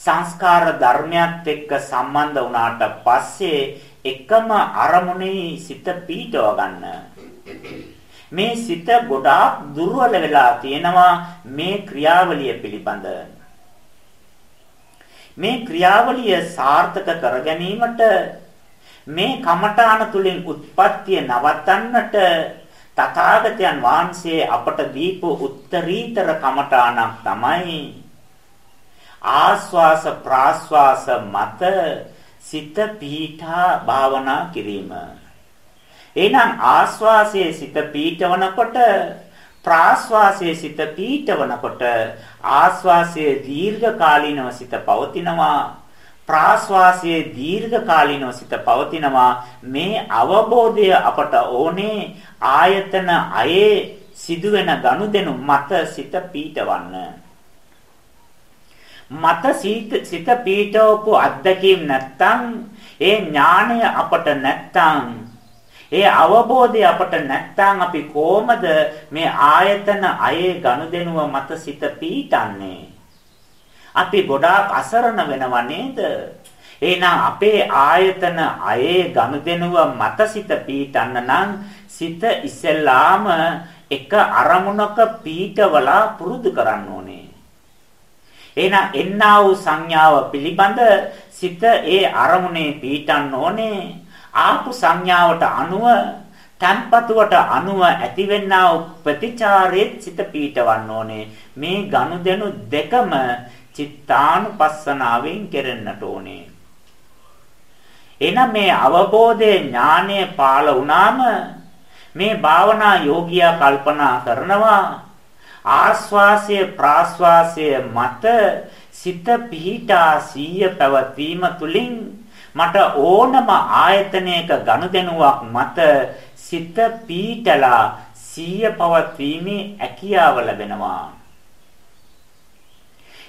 සංස්කාර ධර්මයක් එක්ක සම්බන්ධ වුණාට පස්සේ එකම අරමුණේ සිත පීඩව ගන්න. මේ සිත ගොඩාක් දුර්වල වෙලා තියෙනවා මේ ක්‍රියාවලිය පිළිබඳ. මේ ක්‍රියාවලිය සාර්ථක කර ගැනීමට මේ කමඨාන තුලින් උත්පත්තිය නවත්තන්නට තථාගතයන් වහන්සේ අපට දීපු උත්තරීතර කමඨාණක් තමයි ආස්වාස ප්‍රාස්වාස මත සිත පීඨා භාවනා කිරීම. එහෙනම් ආස්වාසයේ සිත පීඨවනකොට ප්‍රාස්වාසයේ සිත පීඨවනකොට ආස්වාසයේ දීර්ඝ කාලීනව සිත පවතිනවා. ප්‍රාශ්වාසයේ දීර්ඝ කාලීනව සිත පවතිනවා. මේ අවබෝධය අපට ඕනේ ආයතන අයේ සිදුවෙන ගනුදෙනු මත සිත පීඨවන්න. මත සිත පීඨවපු අත්දැකීම් නැත්තම් ඒ ඥාණය අපට නැත්තම් ඒ අවබෝධය අපට නැත්තම් අපි කොහොමද මේ ආයතන අයේ ගනුදෙනුව මත සිත පීඨන්නේ අපි ගොඩාක් අසරණ වෙනව නේද? එහෙනම් අපේ ආයතන අයේ ගනුදෙනුව මතසිත පීටන්න නම් සිත ඉස්සෙල්ලාම එක අරමුණක පීඨවලා පුරුදු කරන්න ඕනේ. එහෙනම් එන්නා වූ සංඥාව පිළිබඳ සිත ඒ අරමුණේ පීටන්න ඕනේ. ආපු සංඥාවට අනුව තන්පතුවට අනුව ඇතිවෙනා වූ ප්‍රතිචාරයේ සිත පීටවන්න ඕනේ. මේ ගනුදෙනු දෙකම චිත්තානුපස්සනාවෙන් කෙරෙන්නට ඕනේ. එනම් මේ අවබෝධයේ ඥානය පාල වුණාම මේ භාවනා යෝගියා කල්පනා කරනවා ආස්වාසය ප්‍රාස්වාසය මත සිත පිහිටා සීය පැවතීම තුලින් මට ඕනම ආයතනයක ගනුදෙනුවක් මත සිත පීඨලා සීය පවත්වීමේ හැකියාව ලැබෙනවා.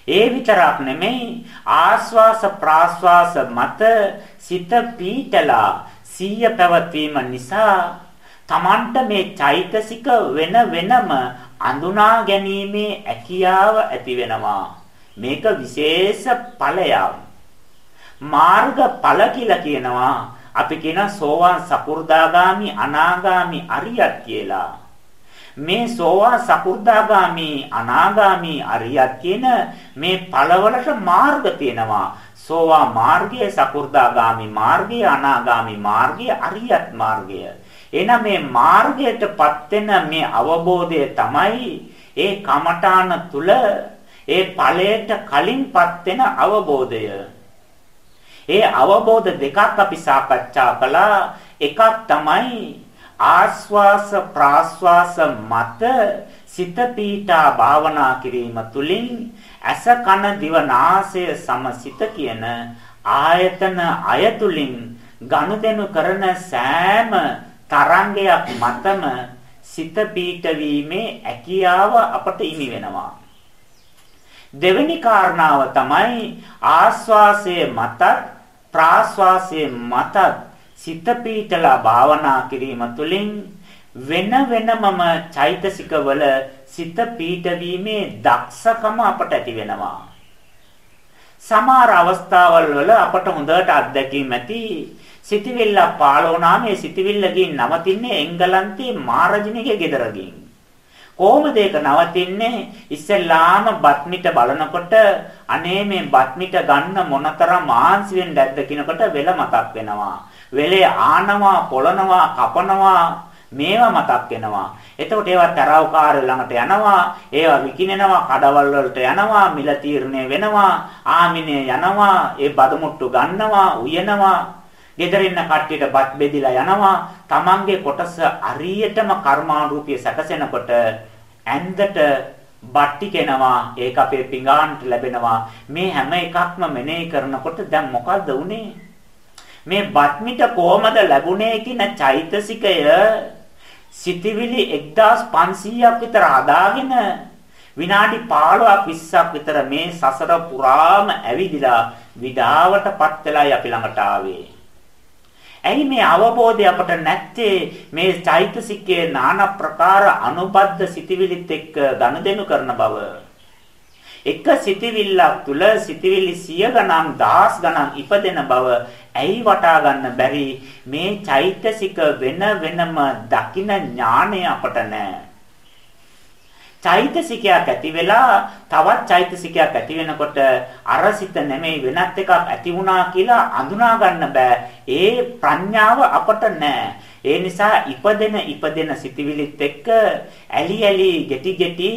ඒ විතරක් නෙමෙයි ආස්වාස ප්‍රාස්වාස මත සිත පීඨලා සීය පැවතීම නිසා Tamanට මේ චෛතසික වෙන වෙනම අඳුනා ගැනීමේ හැකියාව ඇති වෙනවා. මේක විශේෂ ඵලයක්. මාර්ගඵල කියලා කියනවා. අපි කියන සෝවාන් සකු르දාගාමි අනාගාමි අරියත් කියලා. මේ සෝවාන් සකු르දාගාමි අනාගාමි අරියත් කියන මේ ඵලවලට මාර්ග තියෙනවා. සෝවා මාර්ගය සකු르දාගාමි මාර්ගය අනාගාමි මාර්ගය අරියත් මාර්ගය. එහෙනම් මේ මාර්ගයටපත් වෙන මේ අවබෝධය තමයි ඒ කමඨාන තුල ඒ ඵලයට කලින්පත් වෙන අවබෝධය. ඒ අවබෝධ දෙකක් අපි සාකච්ඡා කළා. එකක් තමයි ආස්වාස ප්‍රාස්වාස මත සිත පීඨා භාවනා කිරීම තුළින් ඇස කන දිව නාසය සමසිත කියන ආයතන අයතුලින් ගනුදෙනු කරන සෑම තරංගයක් මතම සිත පීඨ වීමේ හැකියාව අපට ඉමි වෙනවා. දෙවෙනි කාරණාව තමයි ආස්වාසයේ මතත් ප්‍රාස්වාසයේ මතත් සිත පීඨලා භාවනා කිරීම තුළින් වෙන වෙනමම චෛතසිකවල සිත පීඨවීමේ දක්ෂකම අපට ඇති වෙනවා. සමහර අවස්ථාවල් වල අපට හොඳට අත්දැකීම් ඇති සිතවිල්ල පාලෝනා මේ සිතවිල්ල ගින් නවතින්නේ එංගලන්තේ මාරජිනගේ ගෙදර ගින්. කොහොමද ඒක නවතින්නේ? ඉස්සෙල්ලාම බත්මිට බලනකොට අනේ මේ බත්මිට ගන්න මොනතරම් ආන්සි වෙන්න ඇද්ද කියනකොට වෙල මතක් වෙනවා. වෙලේ ආනවා, පොළනවා, කපනවා මේවා මතක් වෙනවා. එතකොට ඒවා තරවකාර ළඟට යනවා, ඒවා විකිනෙනවා, කඩවල් වලට යනවා, මිල තීරණය වෙනවා, ආමිනේ යනවා, ඒ බදමුට්ටු ගන්නවා, උයනවා ගෙදර ඉන්න කට්ටියට බත් බෙදිලා යනවා. Tamange කොටස අරියටම කර්මානුරූපී සැකසෙනකොට ඇන්දට බට්ටි කෙනවා. ඒක අපේ පිඟාන්ට ලැබෙනවා. මේ හැම එකක්ම මෙනෙහි කරනකොට දැන් මොකද්ද උනේ? මේ බත්මිට කොහමද ලැබුණේ කියන චෛතසිකය සිටිවිලි 1500ක් විතර හදාගෙන විනාඩි 15ක් 20ක් විතර මේ සසර පුරාම ඇවිදිලා විඩාවටපත් වෙලායි අපි ළඟට ආවේ. ඇයි මේ අවබෝධය අපට නැත්තේ? මේ චෛතසිකයේ নানা ප්‍රකාර අනුබද්ධ සිටිවිලිත් එක්ක ගනුදෙනු කරන බව. එක සිටිවිල්ලක් තුල සිටිවිලි සිය ගණන් දහස් ගණන් ඉපදෙන බව ඇයි වටා ගන්න බැරි? මේ චෛතසික වෙන වෙනම දකින ඥාණය අපට නැහැ චෛතසිකයක් ඇති වෙලා තවත් චෛතසිකයක් ඇති වෙනකොට අරසිත නෙමෙයි වෙනත් එකක් ඇති වුණා කියලා අඳුනා ගන්න බෑ. ඒ ප්‍රඥාව අපට නැහැ. ඒ නිසා ඉපදෙන ඉපදෙන සිටිවිලිත් එක්ක ඇලි ඇලි ගෙටි ගෙටි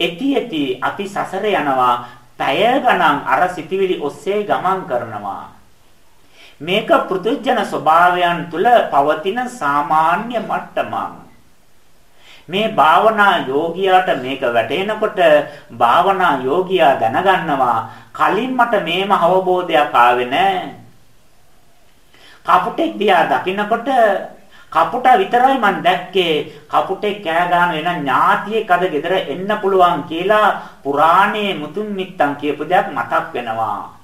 එති එති අපි සසර යනවා. පැය ගණන් අර සිටිවිලි ඔස්සේ ගමන් කරනවා. මේක පෘතුජන ස්වභාවයන් තුල පවතින සාමාන්‍ය මට්ටමක්. මේ භාවනා යෝගියාට මේක වැටෙනකොට භාවනා යෝගියා දැනගන්නවා කලින් මට මේම අවබෝධයක් ආවේ නැහැ. කපුටෙක් දිහා දකින්නකොට කපුට විතරයි මම දැක්කේ කපුටේ කෑ ගන්න වෙන ඥාතියෙක් අද ගෙදර එන්න පුළුවන් කියලා පුරාණයේ මුතුන් මිත්තන් කියපු දෙයක් මතක් වෙනවා.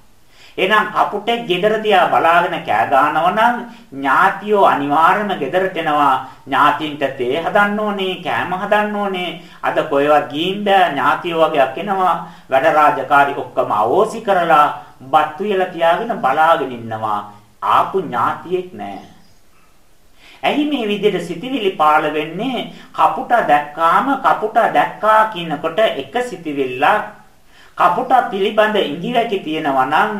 එහෙනම් කපුටෙක් ගෙදර දිහා බලාගෙන කෑ ගන්නව නම් ඥාතියෝ අනිවාර්යයෙන්ම ගෙදරට එනවා. ඥාතින්ට තේ හදන්න ඕනේ, කෑම හදන්න ඕනේ. අද කොහෙවත් ගිහින් බෑ ඥාතියෝ වගේක් එනවා. වැඩ රාජකාරි ඔක්කොම අවෝසි කරලා බත්තු යලා තියාගෙන බලාගෙන ඉන්නවා. ආපු ඥාතියෙක් නෑ. ඇයි මේ විදිහට සිටිවිලි පාළ වෙන්නේ? කපුට දැක්කාම කපුට දැක්කා කියනකොට එක සිටිවිල්ලක් කපුට පිළිබඳ ඉඟිවැකි තියෙනවා නම්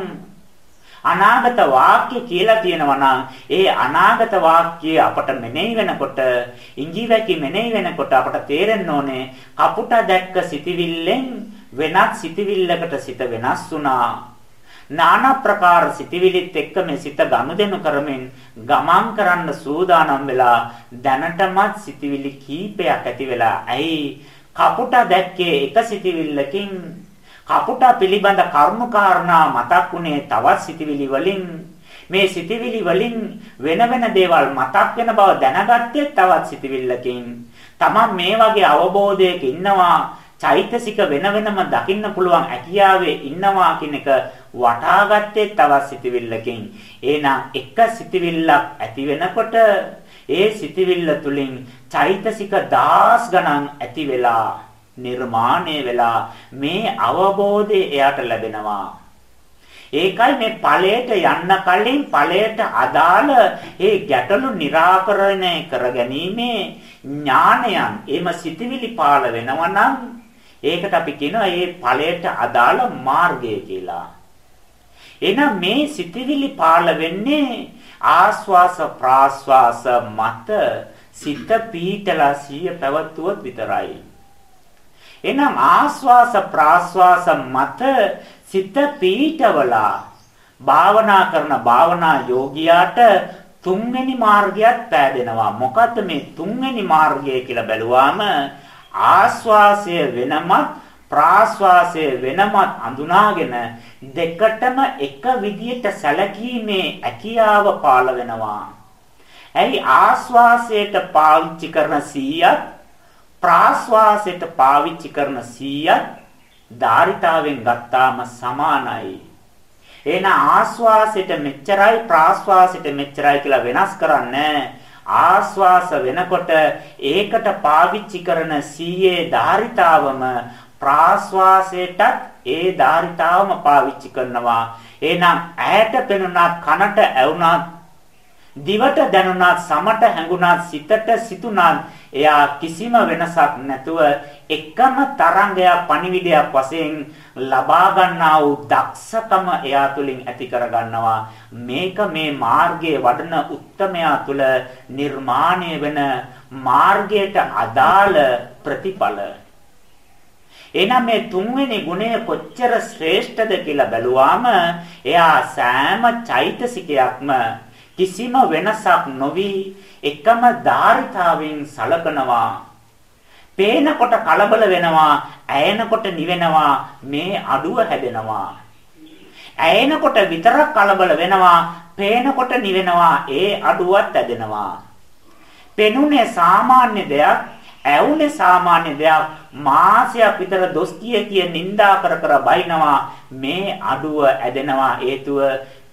අනාගත වාක්‍ය කියලා තියෙනවා නම් ඒ අනාගත වාක්‍යය අපට මෙනෙහි වෙනකොට ඉංගිවැකි මෙනෙහි වෙනකොට අපට තේරෙන්න ඕනේ කපුට දැක්ක සිටිවිල්ලෙන් වෙනත් සිටිවිල්ලකට සිත වෙනස් වුණා. নানা ප්‍රකාර සිටිවිලිත් එක්ක මේ සිත ගනුදෙනු කරමින් ගමන් කරන්න සූදානම් වෙලා දැනටමත් සිටිවිලි කීපයක් ඇති වෙලා ඇයි? කපුට දැක්කේ එක සිටිවිල්ලකින් කපුට පිළිබඳ කරුණු කාරණා මතක් වුණේ තවත් සිටිවිලි වලින්. මේ සිටිවිලි වලින් වෙන වෙන දේවල් මතක් වෙන බව දැනගත්තේ තවත් සිටිවිල්ලකින් තමන් මේ වගේ අවබෝධයක ඉන්නවා චෛතසික වෙන වෙනම දකින්න පුළුවන් ඇකියාවේ ඉන්නවා කියන එක වටාගත්තේ තවත් සිටිවිල්ලකින් එහෙනම් එක සිටිවිල්ලක් ඇති වෙනකොට ඒ සිටිවිල්ල තුලින් චෛතසික දහස් ගණන් ඇති වෙලා නිර්මාණය වෙලා මේ අවබෝධය එයාට ලැබෙනවා. ඒකයි මේ ඵලයට යන්න කලින් ඵලයට අදාළ ඒ ගැටලු निराකරණය කරගැනීමේ ඥානයන් එම සිටිවිලි පාල වෙනවා නම් ඒකට අපි කියනවා ඒ ඵලයට අදාළ මාර්ගය කියලා. එහෙනම් මේ සිටිවිලි පාල වෙන්නේ ආස්වාස ප්‍රාස්වාස මත සිත පීඨලා සිය පැවතුවොත් විතරයි. එනම් ආස්වාස ප්‍රාස්වාස මත සිත පීඨවලා භාවනා කරන භාවනා යෝගියාට තුන්වෙනි මාර්ගයත් පෑදෙනවා. මොකද්ද මේ තුන්වෙනි මාර්ගය කියලා බැලුවාම ආස්වාසය වෙනමත් ප්‍රාස්වාසය වෙනමත් අඳුනාගෙන දෙකටම එක විදියට සැලකීමේ හැකියාව පාළ වෙනවා. ඇයි ආස්වාසයට පාවිච්චි කරන 100ත් ප්‍රාශ්වාසයට පාවිච්චි කරන 100ත් ධාරිතාවෙන් ගත්තාම සමානයි. එන ආශ්වාසයට මෙච්චරයි ප්‍රාශ්වාසයට මෙච්චරයි කියලා වෙනස් කරන්නේ ආශ්වාස වෙනකොට ඒකට පාවිච්චි කරන 100 ධාරිතාවම ප්‍රාශ්වාසයටත් ඒ ධාරිතාවම පාවිච්චි කරනවා. එහෙනම් ඇයට පෙනුනත් කනට ඇවුනත් දිවට දැනුණත් සමට හැඟුණත් සිතට සිතුණත් එයා කිසිම වෙනසක් නැතුව එකම තරංගයක් පණිවිඩයක් වශයෙන් ලබා ගන්නා වූ දක්ෂකම එයා තුලින් ඇති කර ගන්නවා මේක මේ මාර්ගයේ වඩන උත්තමයා තුල නිර්මාණය වෙන මාර්ගයට අදාළ ප්‍රතිඵල. එහෙනම් මේ තුන්වෙනි ගුණය කොච්චර ශ්‍රේෂ්ඨද කියලා බැලුවාම එයා සෑම චෛතසිකයක්ම කිසිම වෙනසක් නොවි එකම ධාරිතාවෙන් සලකනවා. පේනකොට කලබල වෙනවා, ඇයෙනකොට නිවෙනවා, මේ අඩුව හැදෙනවා. ඇයෙනකොට විතරක් කලබල වෙනවා, පේනකොට නිවෙනවා, ඒ අඩුවත් හැදෙනවා. පෙනුනේ සාමාන්‍ය දෙයක් ඇවුනේ සාමාන්‍ය දෙයක් මාසයක් විතර දොස් කිය කිය නිඳා කර කර බයිනවා මේ අඩුව ඇදෙනවා හේතුව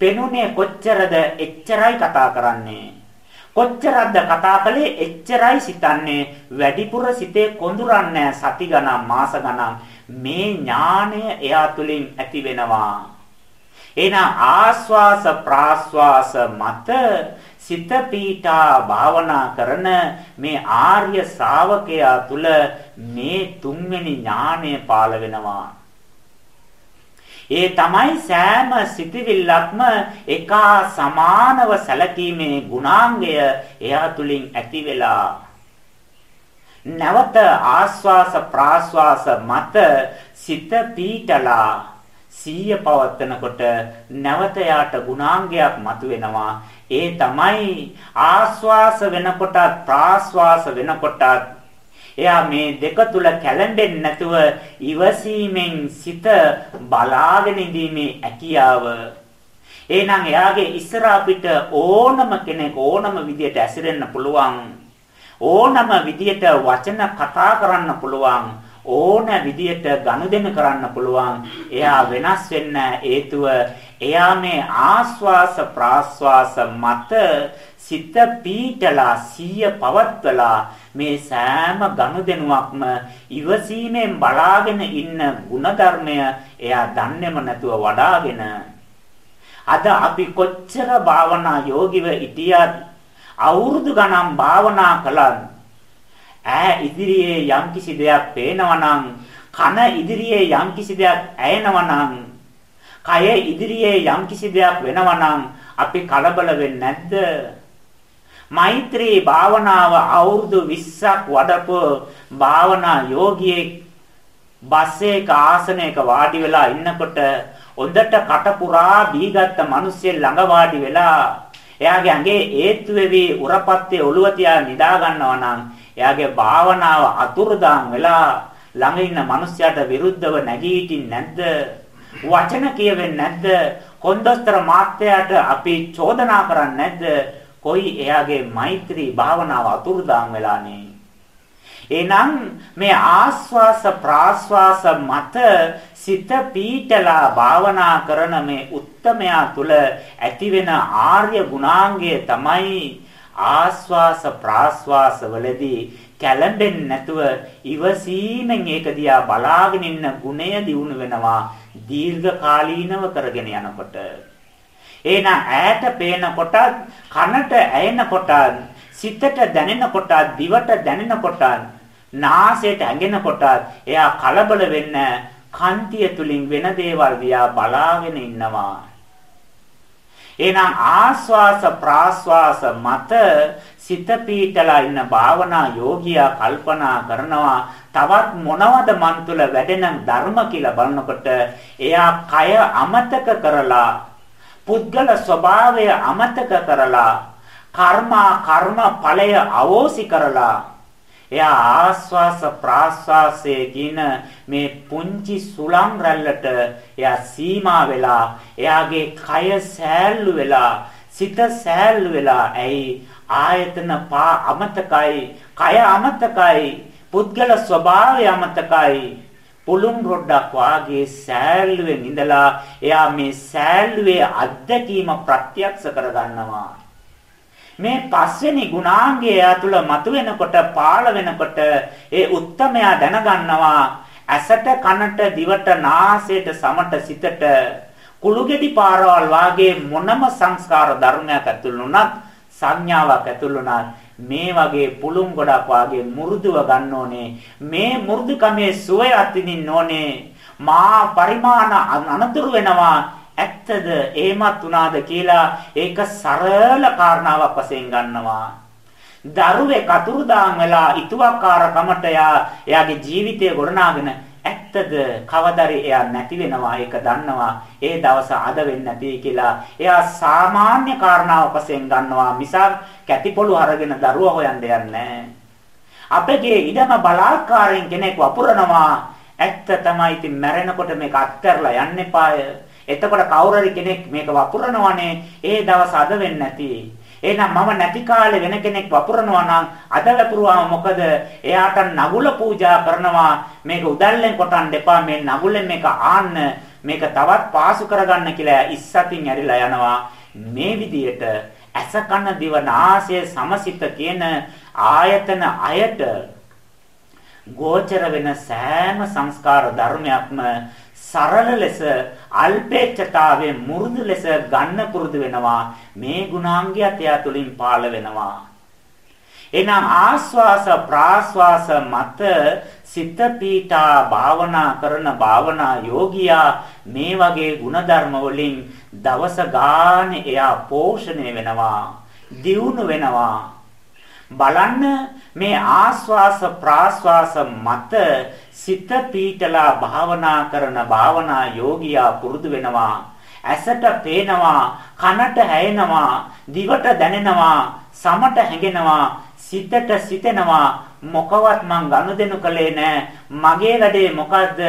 පෙනුනේ කොච්චරද එච්චරයි කතා කරන්නේ? කොච්චරක්ද කතා කළේ? එච්චරයි සිතන්නේ. වැඩිපුර සිතේ කොඳුරන්නේ සති ගණන් මාස ගණන්. මේ ඥාණය එයා තුලින් ඇති වෙනවා. එහෙනම් ආස්වාස ප්‍රාස්වාස මත සිත පීඨා භාවනා කරන මේ ආර්ය ශාවකයා තුල මේ තුන්වෙනි ඥාණය පාළ වෙනවා. ඒ තමයි සෑම සිටිවිල්ලක්ම එක සමානව සැලකීමේ ගුණාංගය එයා තුලින් ඇති වෙලා. නැවත ආස්වාස ප්‍රාස්වාස මත සිත පීඨලා සීය පවත්නකොට නැවත යාට ගුණාංගයක් මතුවෙනවා. ඒ තමයි ආස්වාස වෙනකොටත් ප්‍රාස්වාස වෙනකොටත් එයා මේ දෙක තුල කැළඹෙන්නේ නැතුව ඉවසීමෙන් සිත බලාගෙන ඉඳීමේ හැකියාව. එහෙනම් එයාගේ ඉස්සර අපිට ඕනම කෙනෙක් ඕනම විදියට ඇසිරෙන්න පුළුවන්. ඕනම විදියට වචන කතා කරන්න පුළුවන්. ඕන විදියට ගනුදෙනු කරන්න පුළුවන්. එයා වෙනස් වෙන්න හේතුව එයා මේ ආස්වාස ප්‍රාස්වාස මත සිත පීඨලා සිය පවත්වලා මේ සෑම ගනුදෙනුවක්ම ඉවසීමෙන් බලාගෙන ඉන්න ಗುಣධර්මය එයා දන්නේම නැතුව වඩාගෙන අද අපි කොච්චර භාවනා යෝගිව හිටියත් අවුරුදු ගණන් භාවනා කළත් ඈ ඉදිරියේ යම්කිසි දෙයක් පේනවනම් කන ඉදිරියේ යම්කිසි දෙයක් ඇයෙනවනම් කය ඉදිරියේ යම්කිසි දෙයක් වෙනවනම් අපි කලබල වෙන්නේ නැද්ද? මෛත්‍රී භාවනාව අවුරුදු 20ක් වඩපු භාවනා යෝගියෙක් බස් එක ආසනයක වාඩි වෙලා ඉන්නකොට හොඳට කට පුරා බීගත්ත මිනිස්සෙ ළඟ වාඩි වෙලා එයාගේ ඇඟේ ඒත්තු වෙවි උරපත්තේ ඔළුව තියා නිදා ගන්නවා නම් එයාගේ භාවනාව අතුරුදාන් වෙලා ළඟ ඉන්න මිනිස්යාට විරුද්ධව නැගී හිටින්නේ නැද්ද? වචන කියවෙන්නේ නැද්ද? කොන්දස්තර මාත්‍යයට අපි චෝදනා කරන්නේ නැද්ද? කොයි එයාගේ මෛත්‍රී භාවනාව අතුරුදාන් වෙලානේ. එහෙනම් මේ ආස්වාස ප්‍රාස්වාස මත සිත පීඨලා භාවනා කරන මේ උත්තමයා තුල ඇතිවෙන ආර්ය ගුණාංගය තමයි ආස්වාස ප්‍රාස්වාස වලදී කැළඹෙන්නේ නැතුව ඉවසීමෙන් ඒක දිහා බලාගෙන ඉන්න ගුණය දියුණු වෙනවා දීර්ඝ කාලීනව කරගෙන යනකොට එහෙනම් ඈට පේන කොටත් කනට ඇයෙන කොටත් සිතට දැනෙන කොටත් දිවට දැනෙන කොටත් නාසයට ඇඟෙන කොටත් එයා කලබල වෙන්න කන්තිය තුලින් වෙන දේවල් දිහා බලාගෙන ඉන්නවා. එහෙනම් ආස්වාස ප්‍රාස්වාස මත සිත පීඨලා ඉන්න භාවනා යෝගියා කල්පනා කරනවා තවත් මොනවද මන් තුළ වැඩෙන ධර්ම කියලා බලනකොට එයා කය අමතක කරලා පුද්ගල ස්වභාවය අමතක කරලා කර්මා කර්ම ඵලය අවෝසි කරලා එයා ආස්වාස ප්‍රාස්වාසයේ කියන මේ පුංචි සුළං රැල්ලට එයා සීමා වෙලා එයාගේ කය සෑල්ලු වෙලා සිත සෑල්ලු වෙලා ඇයි ආයතන පා අමතකයි කය අමතකයි පුද්ගල ස්වභාවය අමතකයි පුළුන් රොඩක් වාගේ සෑල්ලුවෙන් ඉඳලා එයා මේ සෑල්ලුවේ අත්දැකීම ප්‍රත්‍යක්ෂ කරගන්නවා. මේ පස්වෙනි ගුණාංගය තුළ මතුවෙනකොට පාළ වෙනකොට ඒ උත්තමයා දැනගන්නවා ඇසට කනට දිවට නාසයට සමට සිතට කුළුගෙඩි පාරවල් වාගේ මොනම සංස්කාර ධර්මයක් ඇතුළු වුණත් සංඥාවක් ඇතුළු මේ වගේ පුළුම් ගොඩක් වාගේ මුරුදුව ගන්න ඕනේ. මේ මුරුදුකමේ සුවය අත්විඳින්න ඕනේ. මා පරිමාණ අනතුරු වෙනවා. ඇත්තද එහෙමත් උනාද කියලා ඒක සරල කාරණාවක් වශයෙන් ගන්නවා. දරුවේ කතුරුදාන් වෙලා ඉතුවක්කාර කමට එයාගේ ජීවිතය ගොඩනාගෙන ඇත්තද? කවදාරි එයා නැති වෙනවා? ඒක දන්නවා. ඒ දවස අද වෙන්නේ නැති කියලා. එයා සාමාන්‍ය කාරණාවක් වශයෙන් ගන්නවා. මිසක් කැටිපොළු අරගෙන දරුවා හොයන්න යන්නේ අපගේ ඉඩම බලාත්කාරයෙන් කෙනෙක් වපුරනවා. ඇත්ත තමයි ඉතින් මැරෙනකොට මේක අත්හැරලා යන්න එපාය. එතකොට කවුරුරි කෙනෙක් මේක වපුරනවනේ. ඒ දවස් අද වෙන්නේ නැති. එහෙනම් මම නැති කාලේ වෙන කෙනෙක් වපුරනවා නම් අද වපුරුවාම මොකද? එයාට නගුල පූජා කරනවා. මේක උදැල්ලෙන් කොටන්න එපා. මේ නගුලෙන් මේක ආන්න මේක තවත් පාසු කරගන්න කියලා ඉස්සතින් ඇරිලා යනවා. මේ විදියට ඇස කන දිව නාසය සමසිත කියන ආයතන අයට ගෝචර වෙන සෑම සංස්කාර ධර්මයක්ම සරල ලෙස අල්පේච්ඡතාවයේ මුරුදු ලෙස ගන්න පුරුදු වෙනවා. මේ ගුණාංගයත් එයා තුලින් පාළ වෙනවා. එනම් ආස්වාස ප්‍රාස්වාස මත සිත පීඨා භාවනා කරන භාවනා යෝගියා මේ වගේ ಗುಣධර්ම වලින් දවස ගානේ එයා පෝෂණය වෙනවා දියුණු වෙනවා. බලන්න මේ ආස්වාස ප්‍රාස්වාස මත සිත පීඨලා භාවනා කරන භාවනා යෝගියා පුරුදු වෙනවා. ඇසට පේනවා කනට ඇහෙනවා දිවට දැනෙනවා සමට හැඟෙනවා සිතට සිතෙනවා. මොකවත් මං ගනුදෙනු කළේ නෑ. මගේ වැඩේ මොකද්ද?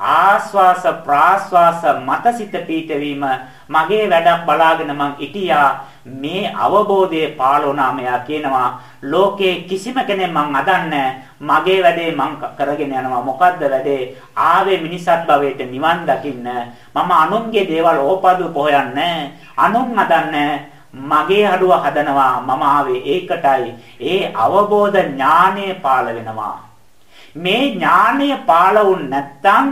ආස්වාස ප්‍රාස්වාස මත සිත පීඨවීම මගේ වැඩක් බලාගෙන මං ඉටියා මේ අවබෝධයේ පාලෝනාම යා කියනවා ලෝකේ කිසිම කෙනෙක් මං අදන්නේ මගේ වැඩේ මං කරගෙන යනවා. මොකද්ද වැඩේ? ආවේ මිනිසත් භවයට නිවන් දකින්න. මම අනුන්ගේ දේවල් ඕපදු පොයන්නේ අනුන් අදන්නේ. මගේ අඩුව හදනවා. මම ආවේ ඒකටයි. ඒ අවබෝධ ඥානය පාළ වෙනවා. මේ ඥානය පාළ වුන් නැත්නම්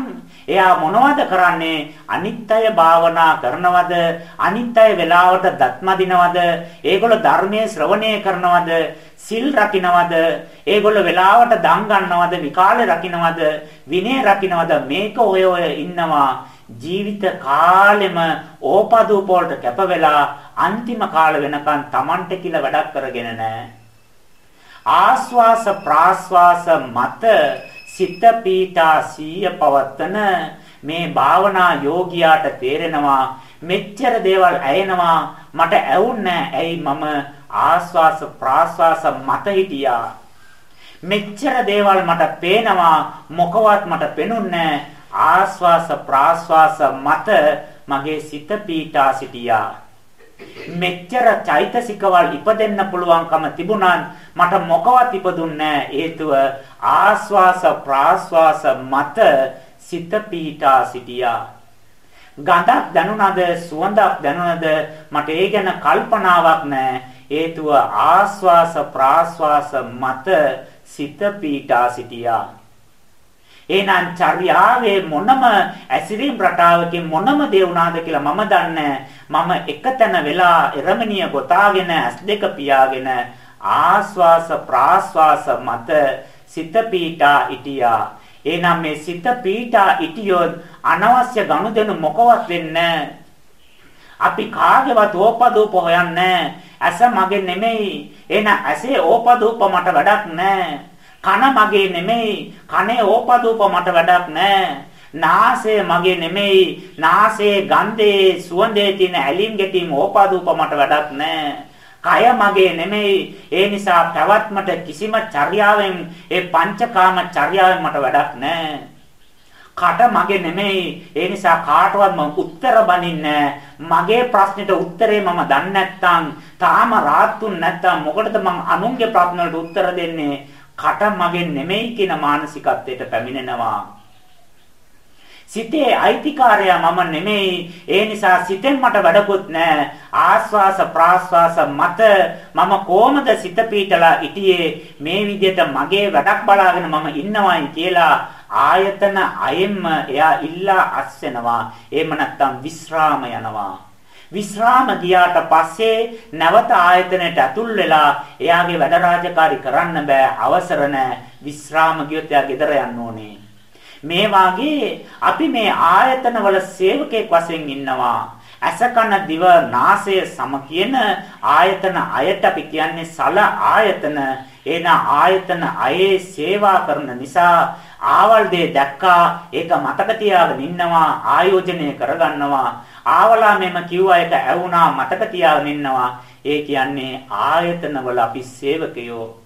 එයා මොනවද කරන්නේ? අනිත්‍ය භාවනා කරනවද? අනිත්‍ය වෙලාවට දත්ම දිනවද? ඒගොල්ලෝ ධර්මයේ ශ්‍රවණය කරනවද? සිල් රකින්නවද ඒගොල්ලෝ වෙලාවට දන් ගන්නවද? විකාලේ රකින්නවද විනය රකින්නවද මේක ඔය ඔය ඉන්නවා. ජීවිත කාලෙම ඕපදූප වලට කැප වෙලා අන්තිම කාල වෙනකන් Tamante කියලා වැඩක් කරගෙන නැහැ. ආස්වාස ප්‍රාස්වාස මත සිත පීඨා සීය පවත්තන. මේ භාවනා යෝගියාට තේරෙනවා මෙච්චර දේවල් ඇයෙනවා මට ඇවුන්නේ ඇයි මම ආස්වාස ප්‍රාස්වාස මත හිටියා? මෙච්චර දේවල් මට පේනවා මොකවත් මට පෙනුන්නේ ආස්වාස ප්‍රාස්වාස මත මගේ සිත පීඨා සිටියා. මෙච්චර චෛතසිකවල් ඉපදෙන්න පුළුවන්කම තිබුණා මට මොකවත් ඉපදුන්නේ හේතුව ආස්වාස ප්‍රාස්වාස මත සිත පීඨා සිටියා. ගඳක් දැනුණාද සුවඳක් දැනුණාද මට ඒ ගැන කල්පනාවක් නැහැ. හේතුව ආස්වාස ප්‍රාස්වාස මත සිත පීඨා සිටියා. එහෙනම් චර්යාවේ මොනම ඇසිරීම් රටාවකින් මොනම දේ වුණාද කියලා මම දන්නේ මම එකතැන වෙලා එරමණිය ගොතාගෙන ඇස් දෙක පියාගෙන ආස්වාස ප්‍රාස්වාස මත සිත පීඨා ඉටියා එහෙනම් මේ සිත පීඨා ඉටියොත් අනවශ්‍ය ගනුදෙනු මොකවත් වෙන්නේ අපි කාගේවත් ඕපදූප හොයන්නේ ඇස මගේ නෙමෙයි. එහෙනම් ඇසේ ඕපදූප මට වැඩක් නැහැ. කන මගේ නෙමෙයි. කනේ ඕපදූප මට වැඩක් නැහැ. නාසය මගේ නෙමෙයි. නාසයේ ගන්ධයේ සුවඳේ තියෙන ඇලින් ගැටීම් ඕපදූප මට වැඩක් නැහැ. කය මගේ නෙමෙයි. ඒ නිසා පැවැත්මට කිසිම චර්යාවෙන් ඒ පංචකාම චර්යාවෙන් මට වැඩක් නැහැ. කට මගේ නෙමෙයි. ඒ නිසා කාටවත් මම උත්තර බනින්නේ මගේ ප්‍රශ්නෙට උත්තරේ මම දන්නේ නැත්නම් තාම රාත්තුන් නැත්නම් මොකටද මම අනුන්ගේ ප්‍රශ්න වලට උත්තර දෙන්නේ? කට මගෙන් නෙමෙයි කියන මානසිකත්වයට පැමිණෙනවා. සිතේ අයිතිකාරයා මම නෙමෙයි. ඒ නිසා සිතෙන් මට වැඩකුත් නැහැ. ආස්වාස ප්‍රාස්වාස මත මම කොහමද සිත පීටලා ඉතියේ මේ විදිහට මගේ වැඩක් බලාගෙන මම ඉන්නවයි කියලා ආයතන අයෙන්ම එයා ඉල්ලා අස්වෙනවා. එහෙම නැත්නම් විස්්‍රාම යනවා. විශ්‍රාම ගියාට පස්සේ නැවත ආයතනයට ඇතුල් වෙලා එයාගේ වැඩ රාජකාරී කරන්න බෑ අවසර නැහැ විශ්‍රාම ගියොත් එයා ගෙදර යන්න ඕනේ. මේ වාගේ අපි මේ ආයතනවල සේවකෙක් වශයෙන් ඉන්නවා. අසකන දිව නාසය සම කියන ආයතන අයට අපි කියන්නේ සල ආයතන. එන ආයතන අයේ සේවා කරන නිසා ආවල් දේ දැක්කා. ඒක මතක තියාගෙන ඉන්නවා ආයෝජනය කරගන්නවා. ආවලා මෙම කිව්වා ඒක ඇවුනා මතක තියාගෙන ඉන්නවා. ඒ කියන්නේ ආයතනවල අපි සේවකයෝ.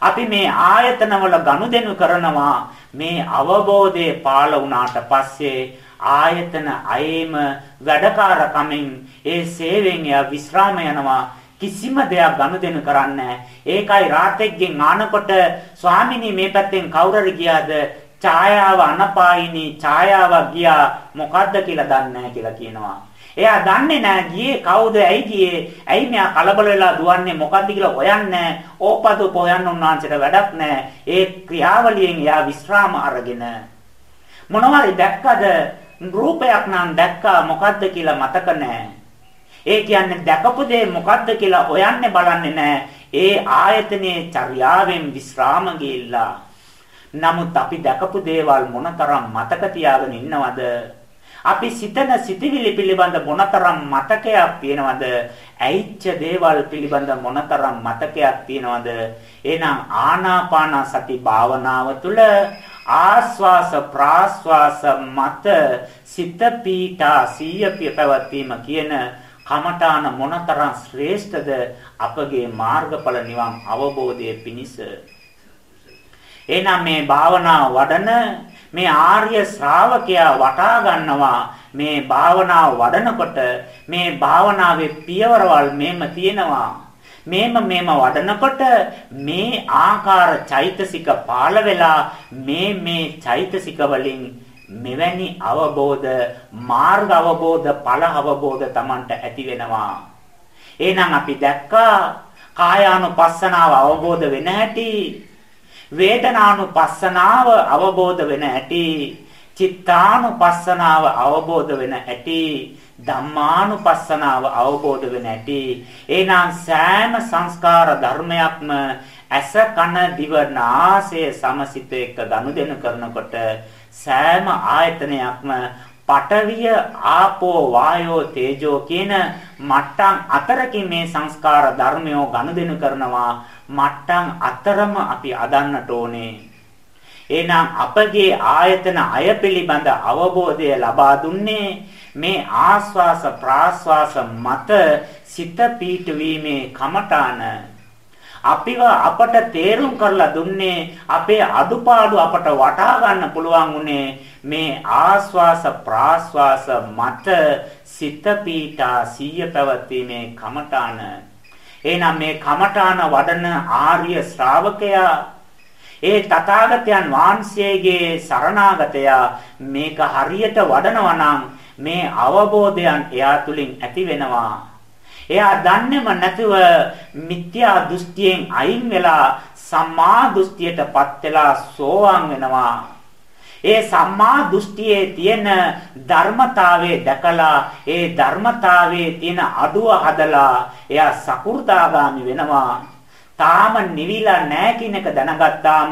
අපි මේ ආයතනවල ගනුදෙනු කරනවා. මේ අවබෝධය පාළ වුණාට පස්සේ ආයතන අයේම වැඩකාරකමින් ඒ සේවයෙන් එයා විශ්‍රාම යනවා. කිසිම දෙයක් ගනුදෙනු කරන්නේ ඒකයි රාතෙක්ගෙන් ආනකොට ස්වාමිනී මේ පැත්තෙන් කවුරුරි ගියාද? ඡායාව අනපායිනී ඡායාවක් ගියා. මොකද්ද කියලා දන්නේ කියලා කියනවා. එයා දන්නේ නැහැ ගියේ කවුද? ඇයි ගියේ? ඇයි මෙයා කලබල වෙලා දුවන්නේ? මොකද්ද කියලා හොයන්නේ ඕපදු හොයන්න උන්වහන්සේට වැඩක් නැහැ. ඒ ක්‍රියාවලියෙන් එයා විශ්‍රාම අරගෙන මොනවාරි දැක්කද? රූපයක් නම් දැක්කා. මොකද්ද කියලා මතක නැහැ. ඒ කියන්නේ දැකපු දේ මොකද්ද කියලා හොයන්නේ බලන්නේ නැහැ. ඒ ආයතනයේ චර්යාවෙන් විස්රාම ගිල්ලා. නමුත් අපි දැකපු දේවල් මොනතරම් මතක තියාගෙන ඉන්නවද? අපි සිතන සිතිවිලි පිළිබඳ මොනතරම් මතකයක් තියෙනවද? ඇයිච්ච දේවල් පිළිබඳ මොනතරම් මතකයක් තියෙනවද? එහෙනම් ආනාපාන සති භාවනාව තුළ ආස්වාස ප්‍රාස්වාස මත සිත පීඨා සිය පැවැත්වීම කියන කමඨාන මොනතරම් ශ්‍රේෂ්ඨද අපගේ මාර්ගඵල නිවන් අවබෝධයේ පිණිස? එහෙනම් මේ භාවනා වඩන මේ ආර්ය ශ්‍රාවකයා වටා ගන්නවා මේ භාවනාව වඩනකොට මේ භාවනාවේ පියවරවල් මෙහෙම තියෙනවා. මේම මේම වඩනකොට මේ ආකාර චෛතසික පාළ වෙලා මේ මේ චෛතසික වලින් මෙවැනි අවබෝධ මාර්ග අවබෝධ ඵල අවබෝධ Tamanට ඇති වෙනවා. එහෙනම් අපි දැක්කා කායානුපස්සනාව අවබෝධ වෙන හැටි වේදනානුපස්සනාව අවබෝධ වෙන හැටි චිත්තානුපස්සනාව අවබෝධ වෙන හැටි ධම්මානුපස්සනාව අවබෝධ වෙන හැටි එහෙනම් සෑම සංස්කාර ධර්මයක්ම ඇස කන දිව නාසය සමසිත එක්ක ගනුදෙනු කරනකොට සෑම ආයතනයක්ම පඨවිය ආපෝ වායෝ තේජෝ කියන මට්ටම් අතරකින් මේ සංස්කාර ධර්මයෝ ගනුදෙනු කරනවා. මට්ටම් අතරම අපි අදන්නට ඕනේ. එහෙනම් අපගේ ආයතන අය පිළිබඳ අවබෝධය ලබා දුන්නේ මේ ආස්වාස ප්‍රාස්වාස මත සිත පීඨවීමේ කමඨාන අපිව අපට තේරුම් කරලා දුන්නේ අපේ අඩුපාඩු අපට වටහා ගන්න පුළුවන් උනේ මේ ආස්වාස ප්‍රාස්වාස මත සිත පීඨා සිය පැවතීමේ කමඨාන. එහෙනම් මේ කමඨාන වඩන ආර්ය ශ්‍රාවකයා ඒ තථාගතයන් වහන්සේගේ සරණාගතයා මේක හරියට වඩනවා මේ අවබෝධයන් එයා තුලින් ඇති වෙනවා. එයා දන්නේම නැතුව මිත්‍යා දෘෂ්ටියෙන් අයින් වෙලා සම්මා දෘෂ්ටියටපත් වෙලා සෝවාන් වෙනවා. ඒ සම්මා දෘෂ්ටියේ තියෙන ධර්මතාවයේ දැකලා ඒ ධර්මතාවයේ තියෙන අඩුව හදලා එයා සකු르දාගාමි වෙනවා. තාම නිවිලා නැහැ කියන එක දැනගත්තාම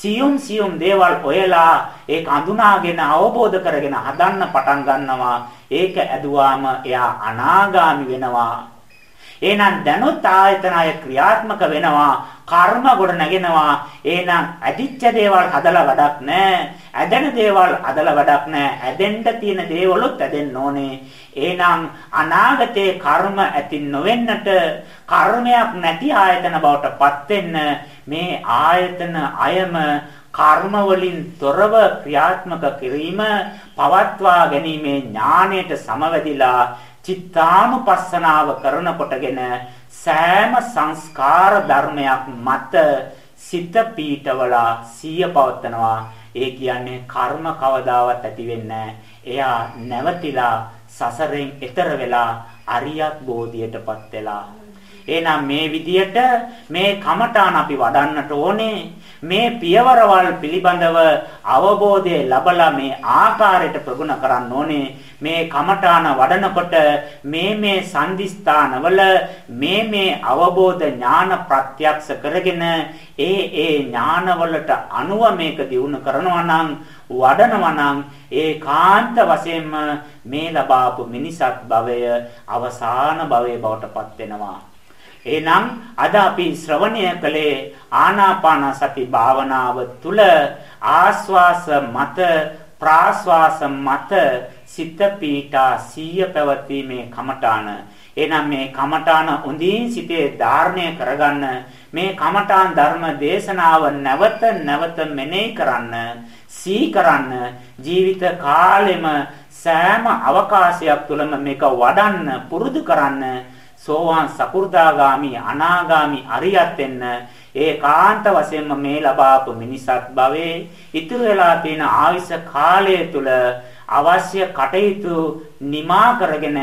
සියුම් සියුම් දේවල් ඔයලා ඒක අඳුනාගෙන අවබෝධ කරගෙන හදන්න පටන් ගන්නවා. ඒක ඇදුවාම එයා අනාගාමි වෙනවා. එහෙනම් දැනුත් ආයතන අය ක්‍රියාත්මක වෙනවා. කර්ම ගොඩ නැගෙනවා. එහෙනම් ඇදිච්ච දේවල් හදලා වැඩක් නැහැ ඇදෙන දේවල් හදලා වැඩක් නැහැ ඇදෙන්න තියෙන දේවලුත් ඇදෙන්න ඕනේ. එහෙනම් අනාගතේ කර්ම ඇති නොවෙන්නට කර්මයක් නැති ආයතන බවට පත් වෙන්න මේ ආයතන අයම කර්ම වලින් තොරව ක්‍රියාත්මක කිරීම පවත්වා ගැනීමේ ඥාණයට සමවැදිලා චිත්තානුපස්සනාව කරනකොටගෙන සෑම සංස්කාර ධර්මයක් මත සිත පීඨවලා සිය පවත්නවා ඒ කියන්නේ කර්ම කවදාවත් ඇති වෙන්නේ එයා නැවතිලා සසරෙන් එතර වෙලා අරියත් බෝධියටපත් වෙලා එහෙනම් මේ විදියට මේ කමඨාන අපි වඩන්නට ඕනේ. මේ පියවරවල් පිළිබඳව අවබෝධය ලබලා මේ ආකාරයට ප්‍රගුණ කරන්න ඕනේ. මේ කමඨාන වඩනකොට මේ මේ සංදිස්ථානවල මේ මේ අවබෝධ ඥාන ප්‍රත්‍යක්ෂ කරගෙන ඒ ඒ ඥානවලට අනුව මේක දියුණු කරනවා නම් වඩනවා නම් ඒකාන්ත වශයෙන්ම මේ ලබාපු මිනිසත් භවය අවසාන භවයේ බවට පත් වෙනවා. එහෙනම් අද අපි ශ්‍රවණය කළේ ආනාපාන සති භාවනාව තුළ ආස්වාස මත ප්‍රාස්වාස මත සිත පීඨා සීය පැවතීමේ කමඨාන. එහෙනම් මේ කමඨාන හොඳින් සිතේ ධාරණය කරගන්න මේ කමඨාන් ධර්ම දේශනාව නැවත නැවත මෙනෙහි කරන්න සී කරන්න ජීවිත කාලෙම සෑම අවකාශයක් තුළම මේක වඩන්න පුරුදු කරන්න සෝවාන් සකු르දාගාමි අනාගාමි අරියත් වෙන්න ඒකාන්ත වශයෙන්ම මේ ලබාපු මිනිසත් භවයේ ඉතුරු වෙලා තියෙන ආයුෂ කාලය තුල අවශ්‍ය කටයුතු නිමා කරගෙන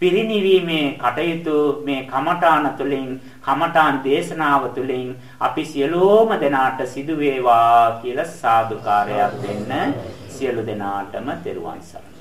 පිරිණිවීමේ කටයුතු මේ කමඨාන තුළින් කමඨාන් දේශනාව තුළින් අපි සියලෝම දෙනාට සිදු වේවා කියලා සාදුකාරයක් දෙන්න සියලු දෙනාටම තෙරුවන් සරණයි.